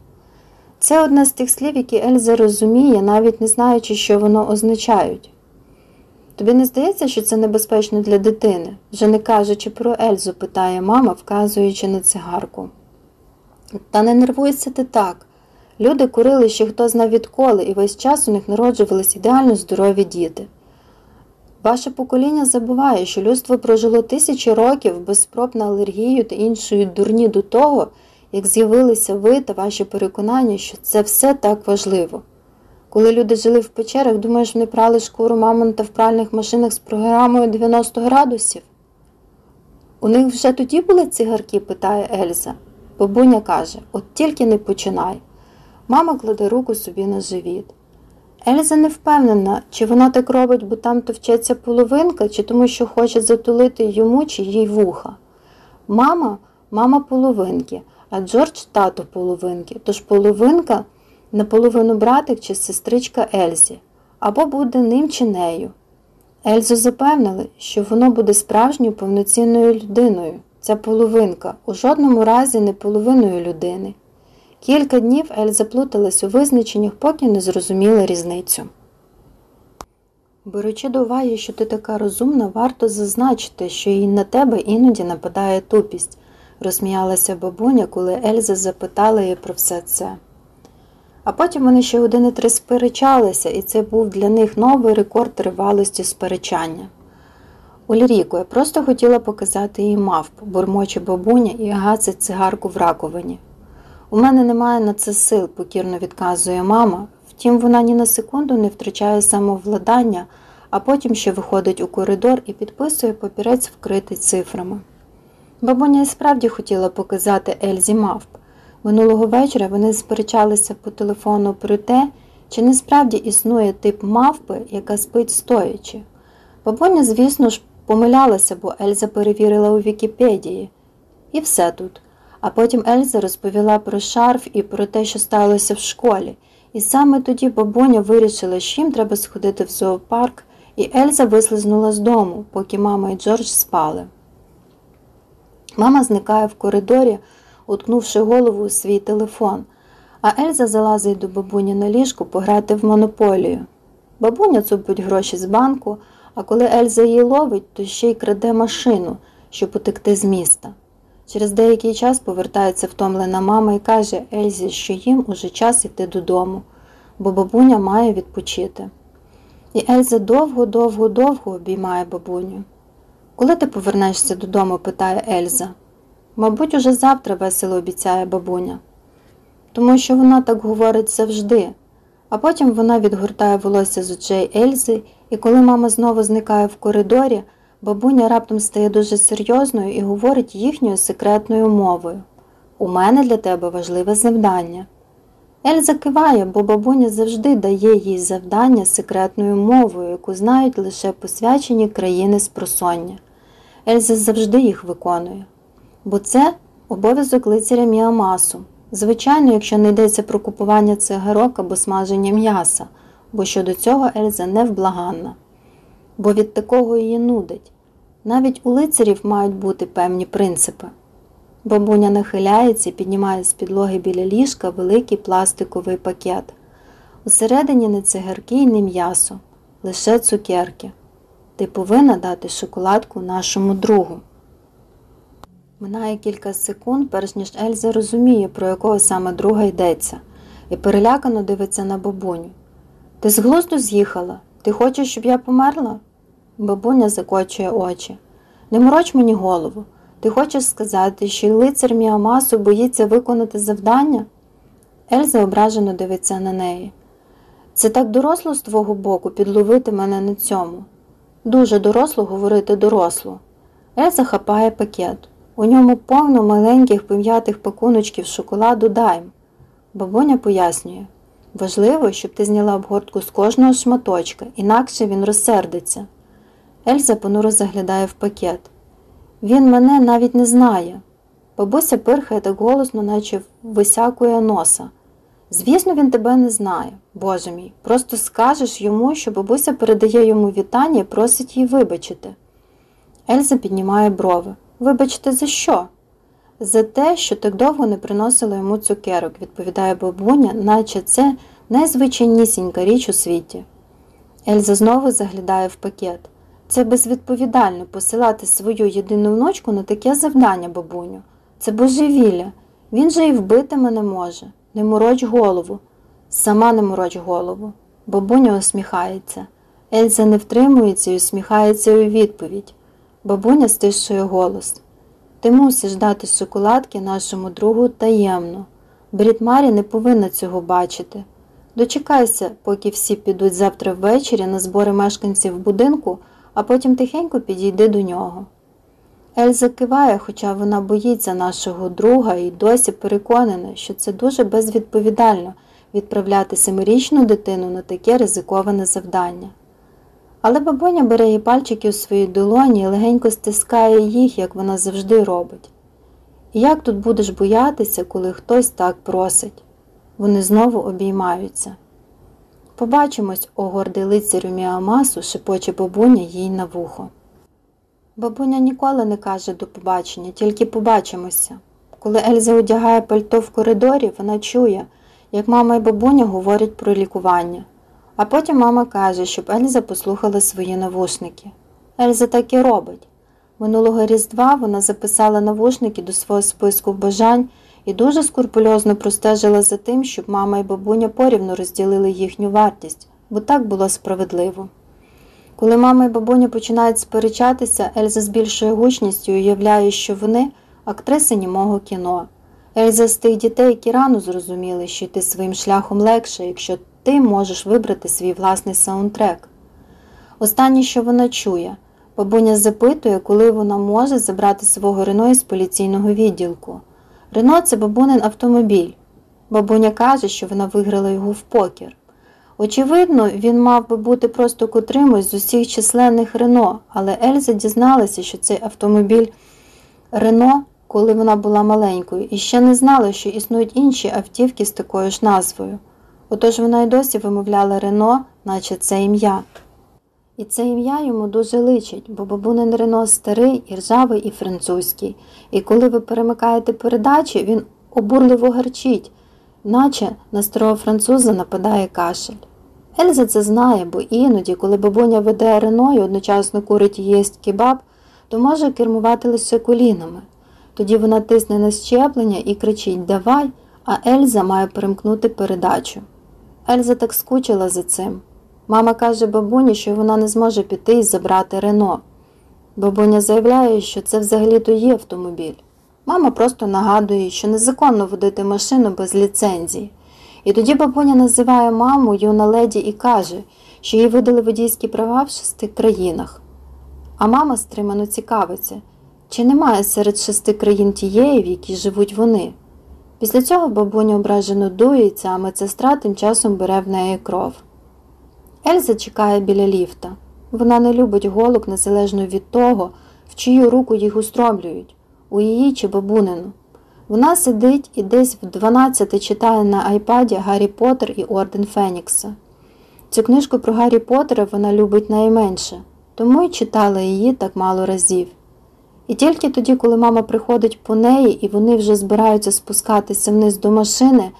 Це одне з тих слів, які Ельза розуміє, навіть не знаючи, що воно означають. Тобі не здається, що це небезпечно для дитини, вже не кажучи про Ельзу, питає мама, вказуючи на цигарку. Та не нервуйся ти так. Люди курили ще хто зна відколи, і весь час у них народжувались ідеально здорові діти. Ваше покоління забуває, що людство прожило тисячі років без спроб на алергію та іншої дурні до того, як з'явилися ви та ваші переконання, що це все так важливо. Коли люди жили в печерах, думаєш, вони прали шкуру мамонта в пральних машинах з програмою 90 градусів? У них вже тоді були цигарки? питає Ельза. Бабуня каже, от тільки не починай. Мама кладе руку собі на живіт. Ельза не впевнена, чи вона так робить, бо там товчеться половинка, чи тому, що хоче затулити йому чи їй вуха. Мама мама половинки, а Джордж тато половинки, тож половинка наполовину братик чи сестричка Ельзі, або буде ним чи нею. Ельзу запевнили, що воно буде справжньою повноцінною людиною, ця половинка, у жодному разі не половиною людини. Кілька днів Ельза плуталась у визначеннях, поки не зрозуміла різницю. Беручи до уваги, що ти така розумна, варто зазначити, що і на тебе іноді нападає тупість, розсміялася бабуня, коли Ельза запитала її про все це. А потім вони ще години три сперечалися, і це був для них новий рекорд тривалості сперечання. Ульріко, я просто хотіла показати їй мавпу, бурмоче бабуня і гасить цигарку в раковині. У мене немає на це сил, покірно відказує мама, втім вона ні на секунду не втрачає самовладання, а потім ще виходить у коридор і підписує папірець, вкритий цифрами. Бабуня і справді хотіла показати Ельзі мавп. Минулого вечора вони сперечалися по телефону про те, чи не справді існує тип мавпи, яка спить стоячи. Бабуня, звісно ж, помилялася, бо Ельза перевірила у Вікіпедії. І все тут. А потім Ельза розповіла про шарф і про те, що сталося в школі. І саме тоді бабуня вирішила, що їм треба сходити в зоопарк, і Ельза вислизнула з дому, поки мама і Джордж спали. Мама зникає в коридорі, уткнувши голову у свій телефон, а Ельза залазить до бабуні на ліжку пограти в монополію. Бабуня цупить гроші з банку, а коли Ельза її ловить, то ще й краде машину, щоб утекти з міста. Через деякий час повертається втомлена мама і каже Ельзі, що їм уже час йти додому, бо бабуня має відпочити. І Ельза довго-довго-довго обіймає бабуню. Коли ти повернешся додому? питає Ельза. Мабуть, уже завтра весело обіцяє бабуня, тому що вона так говорить завжди, а потім вона відгортає волосся з очей Ельзи, і коли мама знову зникає в коридорі, бабуня раптом стає дуже серйозною і говорить їхньою секретною мовою. У мене для тебе важливе завдання. Ельза киває, бо бабуня завжди дає їй завдання секретною мовою, яку знають лише посвячені країни з просоння. Ельза завжди їх виконує. Бо це обов'язок лицаря Міамасу. Звичайно, якщо не йдеться про купування цигарок або смаження м'яса, бо щодо цього Ельза невблаганна. Бо від такого її нудить. Навіть у лицарів мають бути певні принципи. Бабуня нахиляється і піднімає з підлоги біля ліжка великий пластиковий пакет. Усередині не цигарки і не м'ясо, лише цукерки. Ти повинна дати шоколадку нашому другу. Минає кілька секунд, перш ніж Ельза розуміє, про якого саме друга йдеться, і перелякано дивиться на бабуню. Ти з глузду з'їхала? Ти хочеш, щоб я померла? Бабуня закочує очі. Не мороч мені голову. Ти хочеш сказати, що й лицар Міамасу боїться виконати завдання? Ельза ображено дивиться на неї. Це так доросло з твого боку підловити мене на цьому. Дуже доросло говорити доросло. Ельза хапає пакет. У ньому повно маленьких пом'ятих пакуночків шоколаду дайм. Бабуня пояснює важливо, щоб ти зняла обгортку з кожного шматочка, інакше він розсердиться. Ельза понуро заглядає в пакет. Він мене навіть не знає. Бабуся пирхає так голосно, наче висякує носа. Звісно, він тебе не знає, Боже мій. Просто скажеш йому, що бабуся передає йому вітання і просить її вибачити. Ельза піднімає брови. Вибачте, за що? За те, що так довго не приносила йому цукерок, відповідає бабуня, наче це найзвичайнісінька річ у світі. Ельза знову заглядає в пакет. Це безвідповідально посилати свою єдину внучку на таке завдання, бабуню. Це божевілля. Він же і вбити мене може. Не мороч голову. Сама не мороч голову. Бабуня усміхається. Ельза не втримується і усміхається у відповідь. Бабуня стишує голос. Ти мусиш дати шоколадки нашому другу таємно. Брід Марі не повинна цього бачити. Дочекайся, поки всі підуть завтра ввечері на збори мешканців будинку, а потім тихенько підійди до нього. Ельза киває, хоча вона боїться нашого друга і досі переконана, що це дуже безвідповідально відправляти семирічну дитину на таке ризиковане завдання. Але бабуня бере її пальчики у свої долоні і легенько стискає їх, як вона завжди робить. І як тут будеш боятися, коли хтось так просить? Вони знову обіймаються. Побачимось, о гордий лицарю Міамасу, шепоче бабуня їй на вухо. Бабуня ніколи не каже до побачення, тільки побачимося. Коли Ельза одягає пальто в коридорі, вона чує, як мама і бабуня говорять про лікування. А потім мама каже, щоб Ельза послухала свої навушники. Ельза так і робить. Минулого Різдва вона записала навушники до свого списку бажань і дуже скурпульозно простежила за тим, щоб мама і бабуня порівну розділили їхню вартість, бо так було справедливо. Коли мама і бабуня починають сперечатися, Ельза з більшою гучністю уявляє, що вони актриси німого кіно. Ельза з тих дітей, які рано зрозуміли, що йти своїм шляхом легше, якщо ти можеш вибрати свій власний саундтрек. Останнє, що вона чує, бабуня запитує, коли вона може забрати свого Рено із поліційного відділку. Рено це бабунин автомобіль. Бабуня каже, що вона виграла його в покер. Очевидно, він мав би бути просто котримось з усіх численних Рено, але Ельза дізналася, що цей автомобіль Рено, коли вона була маленькою, і ще не знала, що існують інші автівки з такою ж назвою. Отож вона й досі вимовляла Рено, наче це ім'я. І це ім'я йому дуже личить, бо бабунин Рено старий, і ржавий, і французький. І коли ви перемикаєте передачі, він обурливо гарчить, наче на старого француза нападає кашель. Ельза це знає, бо іноді, коли бабуня веде Рено і одночасно курить і їсть кебаб, то може кермувати лише колінами. Тоді вона тисне на щеплення і кричить Давай, а Ельза має перемкнути передачу. Ельза так скучила за цим. Мама каже бабуні, що вона не зможе піти і забрати Рено. Бабуня заявляє, що це взагалі-то є автомобіль. Мама просто нагадує, що незаконно водити машину без ліцензії. І тоді бабуня називає маму юна леді і каже, що їй видали водійські права в шести країнах. А мама стримано цікавиться, чи немає серед шести країн тієї, в якій живуть вони. Після цього бабуня ображено дується, а медсестра тим часом бере в неї кров. Ельза чекає біля ліфта. Вона не любить голок незалежно від того, в чию руку їх устромлюють, у її чи бабунину. Вона сидить і десь в 12 читає на айпаді Гаррі Поттер і Орден Фенікса. Цю книжку про Гаррі Поттера вона любить найменше, тому й читала її так мало разів. І тільки тоді, коли мама приходить по неї і вони вже збираються спускатися вниз до машини,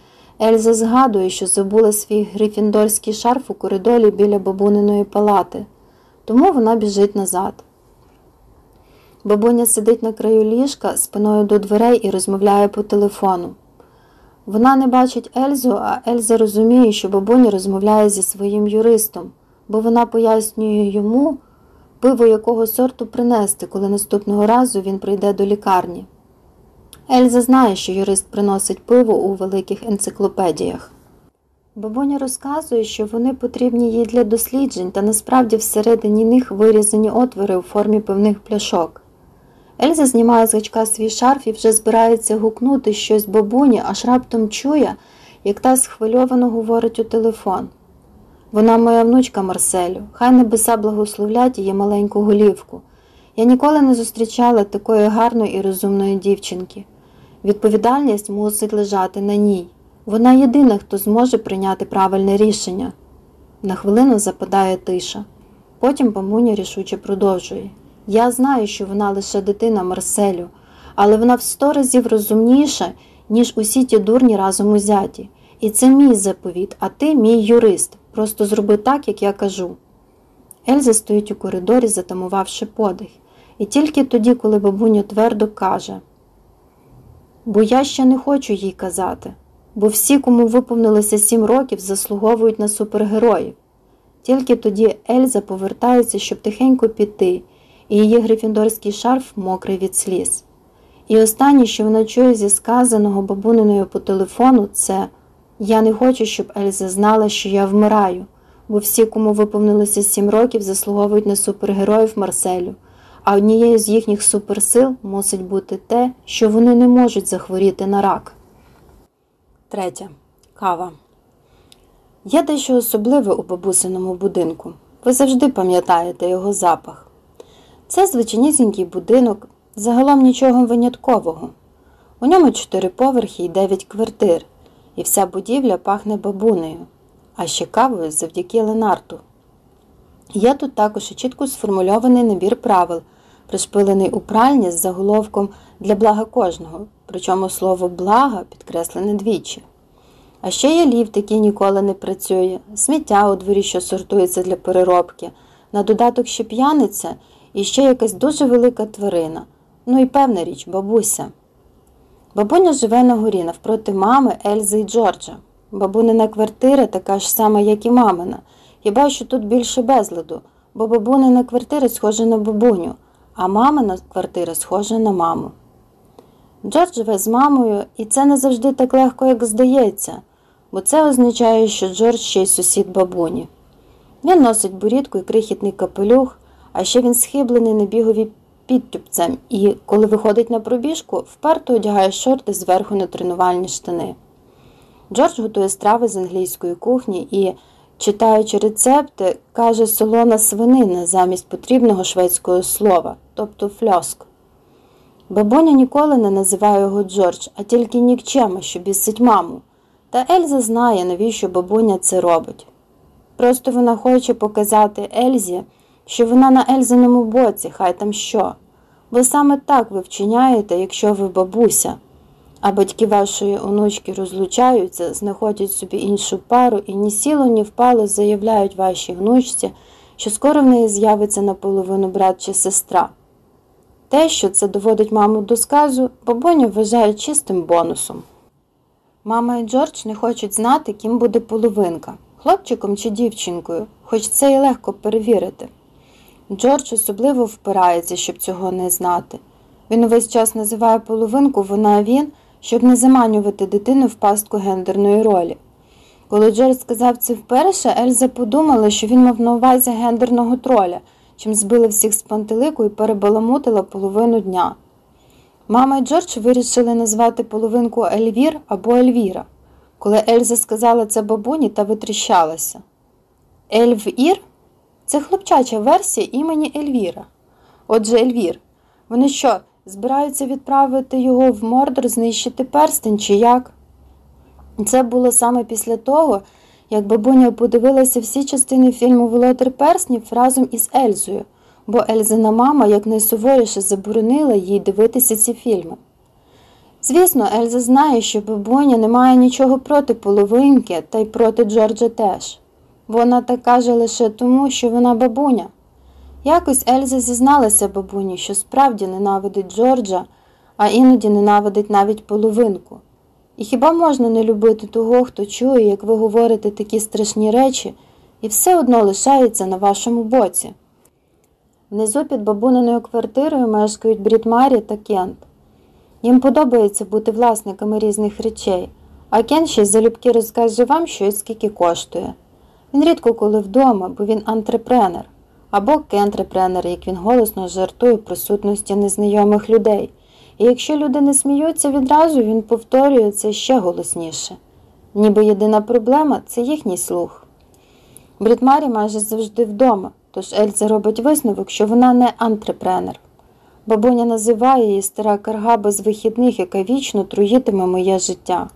Ельза згадує, що забула свій грифіндорський шарф у коридорі біля бабуниної палати, тому вона біжить назад. Бабуня сидить на краю ліжка спиною до дверей і розмовляє по телефону. Вона не бачить Ельзу, а Ельза розуміє, що бабуня розмовляє зі своїм юристом, бо вона пояснює йому, пиво якого сорту принести, коли наступного разу він прийде до лікарні. Ельза знає, що юрист приносить пиво у великих енциклопедіях. Бабуня розказує, що вони потрібні їй для досліджень, та насправді всередині них вирізані отвори у формі пивних пляшок. Ельза знімає з гачка свій шарф і вже збирається гукнути щось бабуні, аж раптом чує, як та схвильовано говорить у телефон. Вона моя внучка Марселю, хай небеса благословлять її маленьку голівку. Я ніколи не зустрічала такої гарної і розумної дівчинки. Відповідальність мусить лежати на ній. Вона єдина, хто зможе прийняти правильне рішення. На хвилину западає тиша. Потім бабуня рішуче продовжує. Я знаю, що вона лише дитина Марселю, але вона в сто разів розумніша, ніж усі ті дурні разом узяті. І це мій заповіт, а ти мій юрист. Просто зроби так, як я кажу. Ельза стоїть у коридорі, затамувавши подих, і тільки тоді, коли бабуня твердо каже, бо я ще не хочу їй казати, бо всі, кому виповнилося сім років, заслуговують на супергероїв. Тільки тоді Ельза повертається, щоб тихенько піти, і її грифіндорський шарф мокрий від сліз. І останнє, що вона чує зі сказаного бабуниною по телефону, це я не хочу, щоб Ельза знала, що я вмираю, бо всі, кому виповнилося сім років, заслуговують на супергероїв Марселю, а однією з їхніх суперсил мусить бути те, що вони не можуть захворіти на рак. Третє. Кава. Є дещо особливе у бабусиному будинку. Ви завжди пам'ятаєте його запах. Це звичайнісінький будинок, загалом нічого виняткового. У ньому чотири поверхи і дев'ять квартир, і вся будівля пахне бабунею, а ще кавою завдяки Ленарту. Є тут також і чітко сформульований набір правил, пришпилений у пральні з заголовком для блага кожного, причому слово блага підкреслене двічі. А ще є ліфт, який ніколи не працює, сміття у дворі, що сортується для переробки, на додаток ще п'яниця і ще якась дуже велика тварина. Ну і певна річ, бабуся. Бабуня живе на горі навпроти мами, Ельзи і Джорджа. Бабунина квартира така ж сама, як і мамина. Хіба що тут більше безладу, бо бабунина квартира схожа на бабуню, а мамина квартира схожа на маму. Джордж живе з мамою, і це не завжди так легко, як здається, бо це означає, що Джордж ще й сусід бабуні. Він носить бурідку і крихітний капелюх, а ще він схиблений на бігові підтюпцем і, коли виходить на пробіжку, вперто одягає шорти зверху на тренувальні штани. Джордж готує страви з англійської кухні і, читаючи рецепти, каже солона свинина замість потрібного шведського слова, тобто фльоск. Бабуня ніколи не називає його Джордж, а тільки нікчема, що бісить маму. Та Ельза знає, навіщо бабуня це робить. Просто вона хоче показати Ельзі, що вона на Ельзиному боці, хай там що. Бо саме так ви вчиняєте, якщо ви бабуся, а батьки вашої онучки розлучаються, знаходять собі іншу пару і ні сіло, ні впало заявляють вашій внучці, що скоро в неї з'явиться наполовину брат чи сестра. Те, що це доводить маму до сказу, бабуня вважає чистим бонусом. Мама і Джордж не хочуть знати, ким буде половинка хлопчиком чи дівчинкою, хоч це і легко перевірити. Джордж особливо впирається, щоб цього не знати. Він увесь час називає половинку вона він, щоб не заманювати дитину в пастку гендерної ролі. Коли Джордж сказав це вперше, Ельза подумала, що він мав на увазі гендерного троля, чим збили всіх з пантелику і перебаламутила половину дня. Мама і Джордж вирішили назвати половинку Ельвір або Ельвіра. Коли Ельза сказала це бабуні та витріщалася. Ельвір це хлопчача версія імені Ельвіра. Отже, Ельвір. Вони що, збираються відправити його в Мордор, знищити перстень чи як? Це було саме після того, як бабуня подивилася всі частини фільму Володар Перснів разом із Ельзою, бо Ельзина мама якнайсуворіше заборонила їй дивитися ці фільми. Звісно, Ельза знає, що бабуня не має нічого проти половинки, та й проти Джорджа теж. Вона так каже лише тому, що вона бабуня. Якось Ельза зізналася бабуні, що справді ненавидить Джорджа, а іноді ненавидить навіть половинку. І хіба можна не любити того, хто чує, як ви говорите такі страшні речі, і все одно лишається на вашому боці? Внизу під бабуниною квартирою мешкають Бріт-Марі та Кент. Їм подобається бути власниками різних речей, а Кент ще залюбки розкаже вам, що і скільки коштує. Він рідко коли вдома, бо він антрепренер або кентрепренер, як він голосно жартує присутності незнайомих людей. І якщо люди не сміються відразу, він повторює це ще голосніше. Ніби єдина проблема це їхній слух. Брітмарі майже завжди вдома, тож Ельза робить висновок, що вона не антрепренер. Бабуня називає її стара карга без вихідних, яка вічно труїтиме моє життя.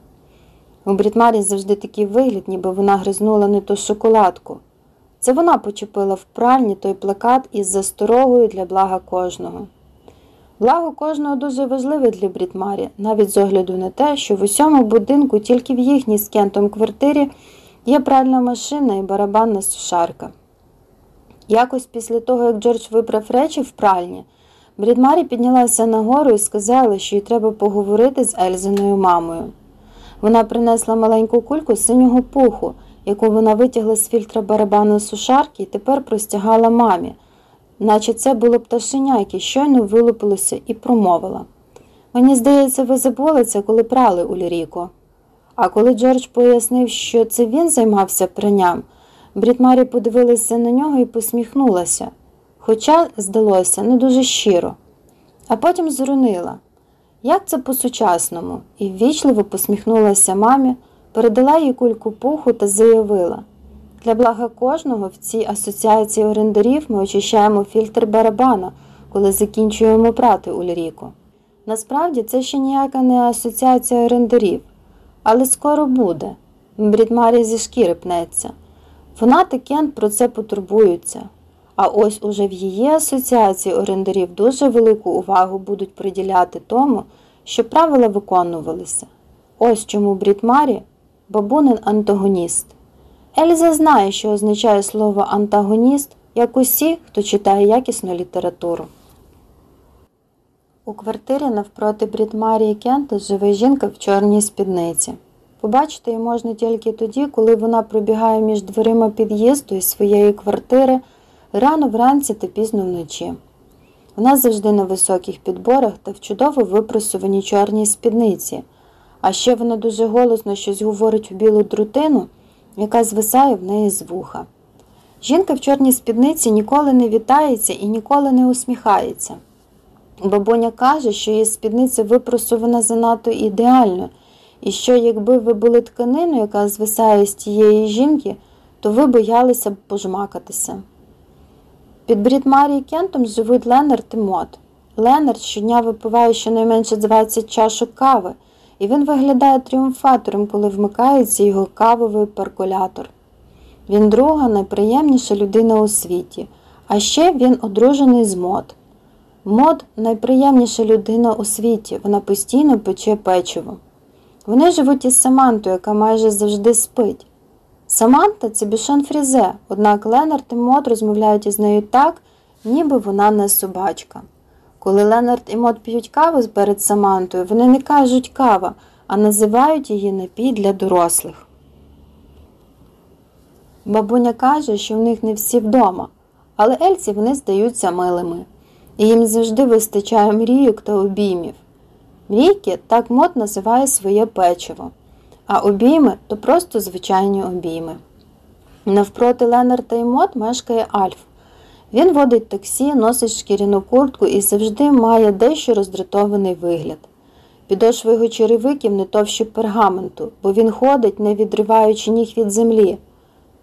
У Брітмарі завжди такий вигляд, ніби вона гризнула не ту шоколадку. Це вона почепила в пральні той плакат із засторогою для блага кожного. Благо кожного дуже важливе для Брітмарі, навіть з огляду на те, що в усьому будинку тільки в їхній з кентом квартирі є пральна машина і барабанна сушарка. Якось після того, як Джордж вибрав речі в пральні, Брідмарі піднялася нагору і сказала, що їй треба поговорити з Ельзиною мамою. Вона принесла маленьку кульку синього пуху, яку вона витягла з фільтра барабану сушарки і тепер простягала мамі, наче це було пташеня, яке щойно вилупилося і промовила. Мені здається, ви забули це, коли прали у Ліріко. А коли Джордж пояснив, що це він займався пранням, Брітмарі подивилася на нього і посміхнулася, хоча, здалося, не дуже щиро, а потім зрунила. Як це по-сучасному, і ввічливо посміхнулася мамі, передала їй кульку пуху та заявила для блага кожного в цій асоціації орендарів ми очищаємо фільтр барабана, коли закінчуємо прати у ліріку. Насправді це ще ніяка не асоціація орендарів. але скоро буде. Брідмарі зі шкіри пнеться. Вона Кент про це потурбуються. А ось уже в її асоціації орендарів дуже велику увагу будуть приділяти тому, що правила виконувалися. Ось чому Брідмарі бабунин антагоніст. Ельза знає, що означає слово антагоніст, як усі, хто читає якісну літературу. У квартирі навпроти Брідмарії Кента живе жінка в чорній спідниці. Побачити її можна тільки тоді, коли вона пробігає між дверима під'їзду із своєї квартири рано вранці та пізно вночі. Вона завжди на високих підборах та в чудово випресуваній чорній спідниці, а ще вона дуже голосно щось говорить у білу друтину, яка звисає в неї з вуха. Жінка в чорній спідниці ніколи не вітається і ніколи не усміхається. Бабуня каже, що її спідниця випросувана занадто ідеально, і що якби ви були тканиною, яка звисає з тієї жінки, то ви боялися б пожмакатися. Під брід Марії Кентом живуть Ленард і Мот. Ленард щодня випиває щонайменше 20 чашок кави, і він виглядає тріумфатором, коли вмикається його кавовий перколятор. Він друга найприємніша людина у світі, а ще він одружений з Мот. Мод найприємніша людина у світі, вона постійно пече печиво. Вони живуть із Самантою, яка майже завжди спить. Саманта це бішон фрізе, однак Ленард і Мод розмовляють із нею так, ніби вона не собачка. Коли Ленард і Мод п'ють каву перед Самантою, вони не кажуть кава, а називають її напій для дорослих. Бабуня каже, що в них не всі вдома, але Ельці вони здаються милими і їм завжди вистачає мрійок та обіймів. Мрійки так мод називає своє печиво, а обійми то просто звичайні обійми. Навпроти Ленарта і мод мешкає Альф. Він водить таксі, носить шкіряну куртку і завжди має дещо роздратований вигляд. Підошви його черевиків не товщі пергаменту, бо він ходить, не відриваючи ніг від землі.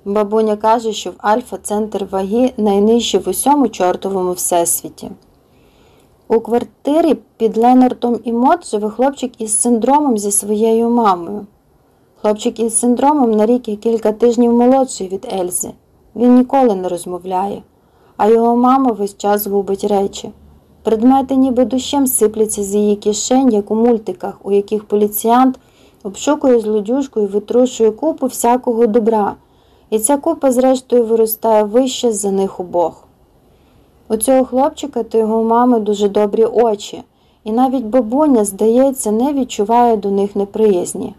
Бабуня каже, що в Альфа центр ваги найнижчий в усьому чортовому всесвіті. У квартирі під Ленартом і Мот живе хлопчик із синдромом зі своєю мамою. Хлопчик із синдромом на рік і кілька тижнів молодший від Ельзи. Він ніколи не розмовляє, а його мама весь час губить речі. Предмети ніби дощем сипляться з її кишень, як у мультиках, у яких поліціянт обшукує злодюжку і витрушує купу всякого добра і ця купа, зрештою, виростає вище за них обох. У цього хлопчика та його мами дуже добрі очі, і навіть бабуня, здається, не відчуває до них неприязні.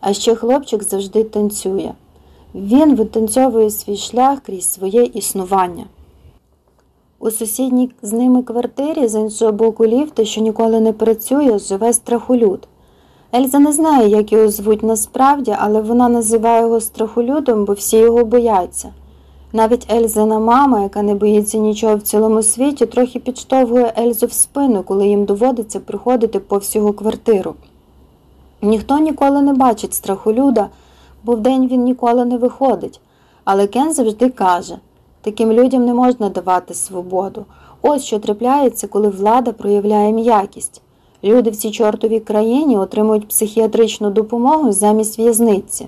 А ще хлопчик завжди танцює. Він витанцьовує свій шлях крізь своє існування. У сусідній з ними квартирі, з іншого боку ліфта, що ніколи не працює, живе страхолюд. Ельза не знає, як його звуть насправді, але вона називає його страхолюдом, бо всі його бояться. Навіть Ельзина мама, яка не боїться нічого в цілому світі, трохи підштовхує Ельзу в спину, коли їм доводиться приходити по всього квартиру. Ніхто ніколи не бачить страхолюда, бо вдень він ніколи не виходить. Але Кен завжди каже таким людям не можна давати свободу. Ось що трапляється, коли влада проявляє м'якість. Люди в цій чортовій країні отримують психіатричну допомогу замість в'язниці.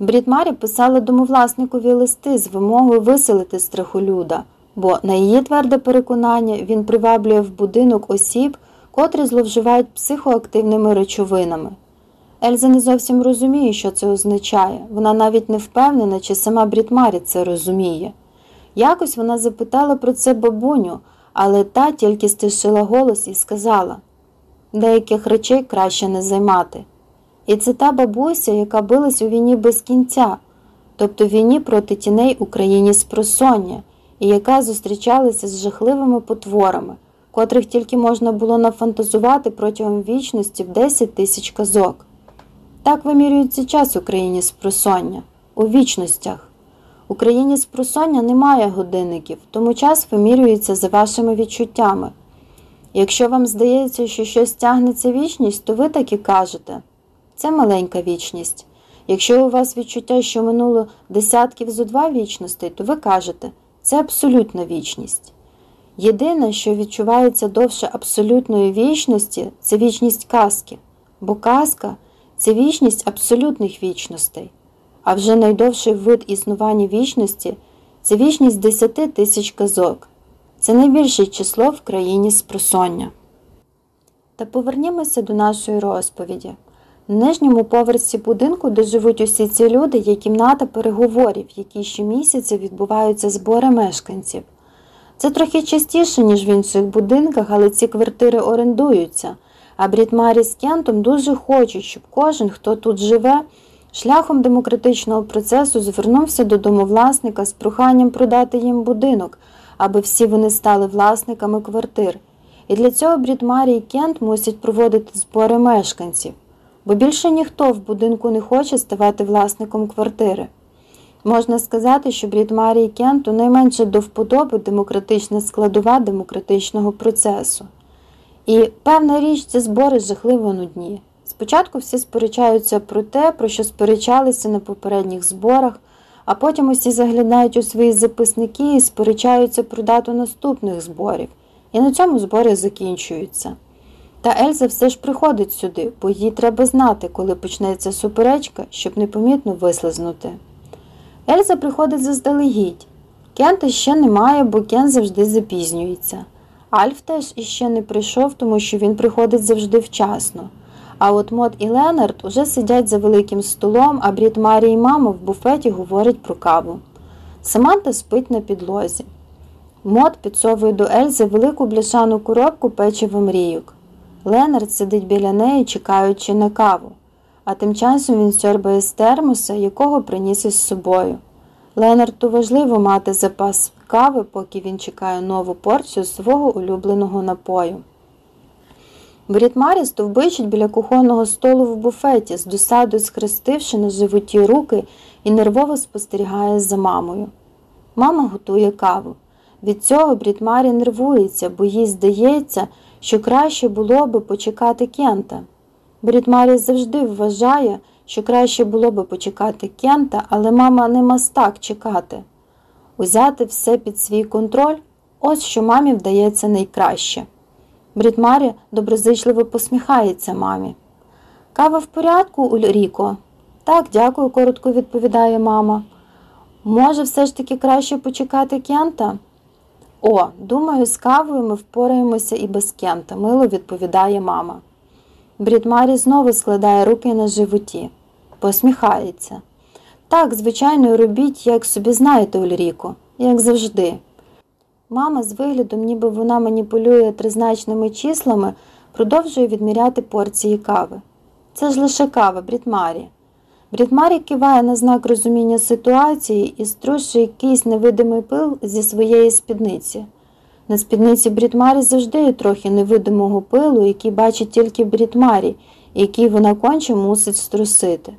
Брідмарі писала домовласникові листи з вимогою виселити страхолюда, бо, на її тверде переконання, він приваблює в будинок осіб, котрі зловживають психоактивними речовинами. Ельза не зовсім розуміє, що це означає. Вона навіть не впевнена, чи сама Брідмарі це розуміє. Якось вона запитала про це бабуню, але та тільки стишила голос і сказала деяких речей краще не займати. І це та бабуся, яка билась у війні без кінця, тобто війні проти тіней Україні з просоння, і яка зустрічалася з жахливими потворами, котрих тільки можна було нафантазувати протягом вічності в 10 тисяч казок. Так вимірюється час Україні з просоння у вічностях. Україні з просоння немає годинників, тому час вимірюється за вашими відчуттями. Якщо вам здається, що щось тягнеться вічність, то ви так і кажете це маленька вічність. Якщо у вас відчуття, що минуло десятків зо два вічностей, то ви кажете це абсолютна вічність. Єдине, що відчувається довше абсолютної вічності, це вічність казки, бо казка це вічність абсолютних вічностей, а вже найдовший вид існування вічності це вічність 10 тисяч казок. Це найбільше число в країні спросоння. Та повернімося до нашої розповіді. На нижньому поверсі будинку, де живуть усі ці люди, є кімната переговорів, в якій щомісяця відбуваються збори мешканців. Це трохи частіше, ніж в інших будинках, але ці квартири орендуються, а Брітмарі з Кентом дуже хочуть, щоб кожен, хто тут живе, шляхом демократичного процесу звернувся до домовласника з проханням продати їм будинок, аби всі вони стали власниками квартир. І для цього Брітмарі і Кент мусять проводити збори мешканців, бо більше ніхто в будинку не хоче ставати власником квартири. Можна сказати, що Брітмарі і Кенту найменше до вподоби демократична складова демократичного процесу. І певна річ, ці збори жахливо нудні. Спочатку всі сперечаються про те, про що сперечалися на попередніх зборах, а потім усі заглядають у свої записники і сперечаються про дату наступних зборів, і на цьому збори закінчуються. Та Ельза все ж приходить сюди, бо їй треба знати, коли почнеться суперечка, щоб непомітно вислизнути. Ельза приходить заздалегідь. Кента ще немає, бо Кен завжди запізнюється. Альф теж іще не прийшов, тому що він приходить завжди вчасно. А от Мот і Ленард уже сидять за великим столом, а Брід Марі і мама в буфеті говорять про каву. Саманта спить на підлозі. Мот підсовує до Ельзи велику бляшану коробку печива мрійок. Ленард сидить біля неї, чекаючи на каву, а тим часом він сьорбає з термоса, якого приніс із собою. Ленарту важливо мати запас кави, поки він чекає нову порцію свого улюбленого напою. Брітмарі стовбичить біля кухонного столу в буфеті, з досадою схрестивши на животі руки і нервово спостерігає за мамою. Мама готує каву. Від цього Брітмарі нервується, бо їй здається, що краще було би почекати Кента. Брітмарі завжди вважає, що краще було би почекати Кента, але мама не мастак чекати. Узяти все під свій контроль ось що мамі вдається найкраще. Брітмарі доброзичливо посміхається мамі. Кава в порядку, Ульріко? Так, дякую, коротко відповідає мама. Може, все ж таки краще почекати Кента? О, думаю, з кавою ми впораємося і без Кента, мило відповідає мама. Брітмарі знову складає руки на животі, посміхається. Так, звичайно, робіть, як собі знаєте, Ульріко, як завжди. Мама з виглядом, ніби вона маніпулює тризначними числами, продовжує відміряти порції кави. Це ж лише кава, Брітмарі. Брітмарі киває на знак розуміння ситуації і струшує якийсь невидимий пил зі своєї спідниці. На спідниці Брітмарі завжди є трохи невидимого пилу, який бачить тільки Брітмарі, який вона конче мусить струсити.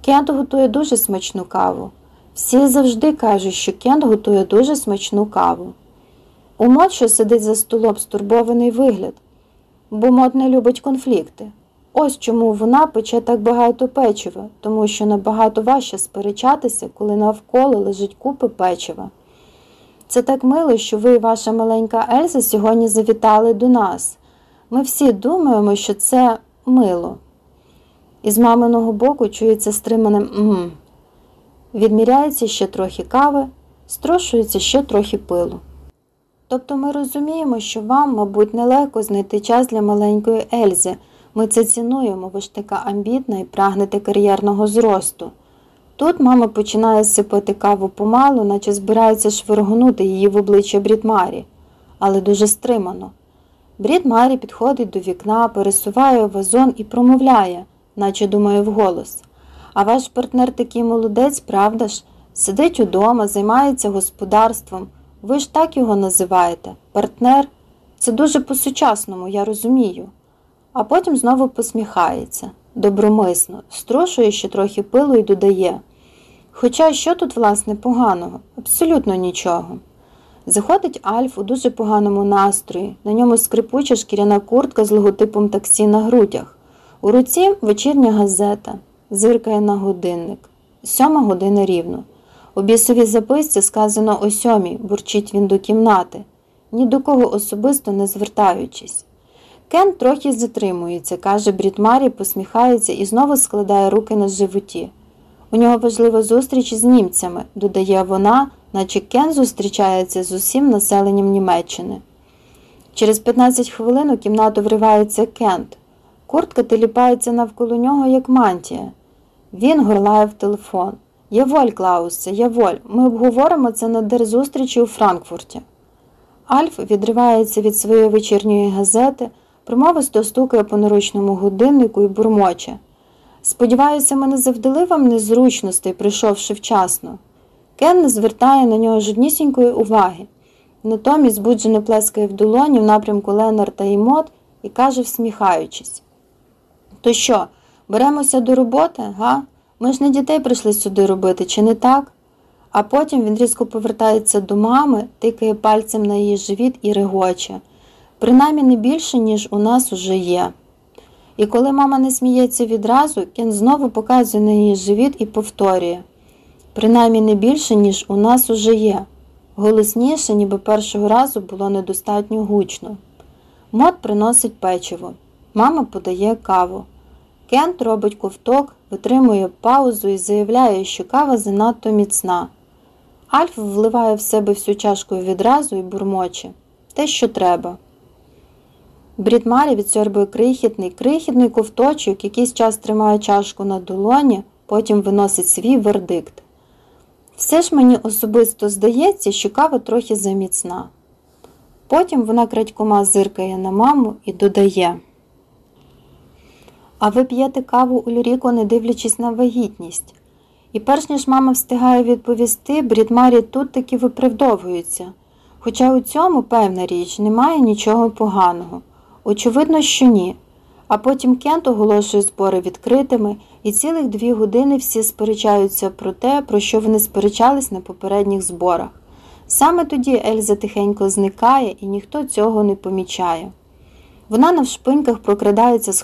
Кент готує дуже смачну каву. Всі завжди кажуть, що Кент готує дуже смачну каву. У Мот, що сидить за столом стурбований вигляд, бо Мот не любить конфлікти. Ось чому вона пече так багато печива, тому що набагато важче сперечатися, коли навколо лежить купи печива. Це так мило, що ви і ваша маленька Ельза сьогодні завітали до нас. Ми всі думаємо, що це мило. Із маминого боку чується стриманим «мм». Відміряється ще трохи кави, строшується ще трохи пилу. Тобто ми розуміємо, що вам, мабуть, нелегко знайти час для маленької Ельзи. Ми це цінуємо, ви ж така амбітна і прагнете кар'єрного зросту. Тут мама починає сипати каву помалу, наче збирається швиргнути її в обличчя Брідмарі, але дуже стримано. Брідмарі підходить до вікна, пересуває вазон і промовляє, наче думає вголос. А ваш партнер такий молодець, правда ж? Сидить удома, займається господарством. Ви ж так його називаєте, партнер. Це дуже по-сучасному, я розумію. А потім знову посміхається, добромисно, струшує ще трохи пилу і додає. Хоча що тут, власне, поганого? Абсолютно нічого. Заходить Альф у дуже поганому настрої, на ньому скрипуча шкіряна куртка з логотипом таксі на грудях. У руці вечірня газета, зиркає на годинник. Сьома година рівно. У бісовій записці сказано о сьомій, бурчить він до кімнати, ні до кого особисто не звертаючись. Кен трохи затримується, каже Брітмарі, посміхається і знову складає руки на животі. У нього важлива зустріч із німцями, додає вона, наче Кен зустрічається з усім населенням Німеччини. Через 15 хвилин у кімнату вривається Кент. Куртка теліпається навколо нього, як мантія. Він горлає в телефон. Яволь, Клаусе, яволь, ми обговоримо це на дерзустрічі у Франкфурті. Альф відривається від своєї вечірньої газети, промовисто стукає по наручному годиннику і бурмоче. Сподіваюся, ми не завдали вам незручностей, прийшовши вчасно. Кен не звертає на нього жоднісінької уваги. Натомість збуджено плескає в долоні в напрямку Ленарта і Мот і каже, всміхаючись: То що, беремося до роботи, га? Ми ж не дітей прийшли сюди робити, чи не так? А потім він різко повертається до мами, тикає пальцем на її живіт і регоче. Принаймні не більше, ніж у нас уже є. І коли мама не сміється відразу, Кен знову показує на її живіт і повторює принаймні не більше, ніж у нас уже є. Голосніше, ніби першого разу було недостатньо гучно. Мот приносить печиво. Мама подає каву. Кент робить ковток, витримує паузу і заявляє, що кава занадто міцна. Альф вливає в себе всю чашку відразу і бурмоче те, що треба. Брід Марі відсьорбує крихітний, крихітний ковточок, якийсь час тримає чашку на долоні, потім виносить свій вердикт. Все ж мені особисто здається, що кава трохи заміцна. Потім вона крадькома зиркає на маму і додає. А ви п'єте каву Ульріко, не дивлячись на вагітність. І перш ніж мама встигає відповісти, Брідмарі тут таки виправдовується. Хоча у цьому, певна річ, немає нічого поганого. Очевидно, що ні. А потім Кент оголошує збори відкритими, і цілих дві години всі сперечаються про те, про що вони сперечались на попередніх зборах. Саме тоді Ельза тихенько зникає, і ніхто цього не помічає. Вона навшпиньках прокрадається з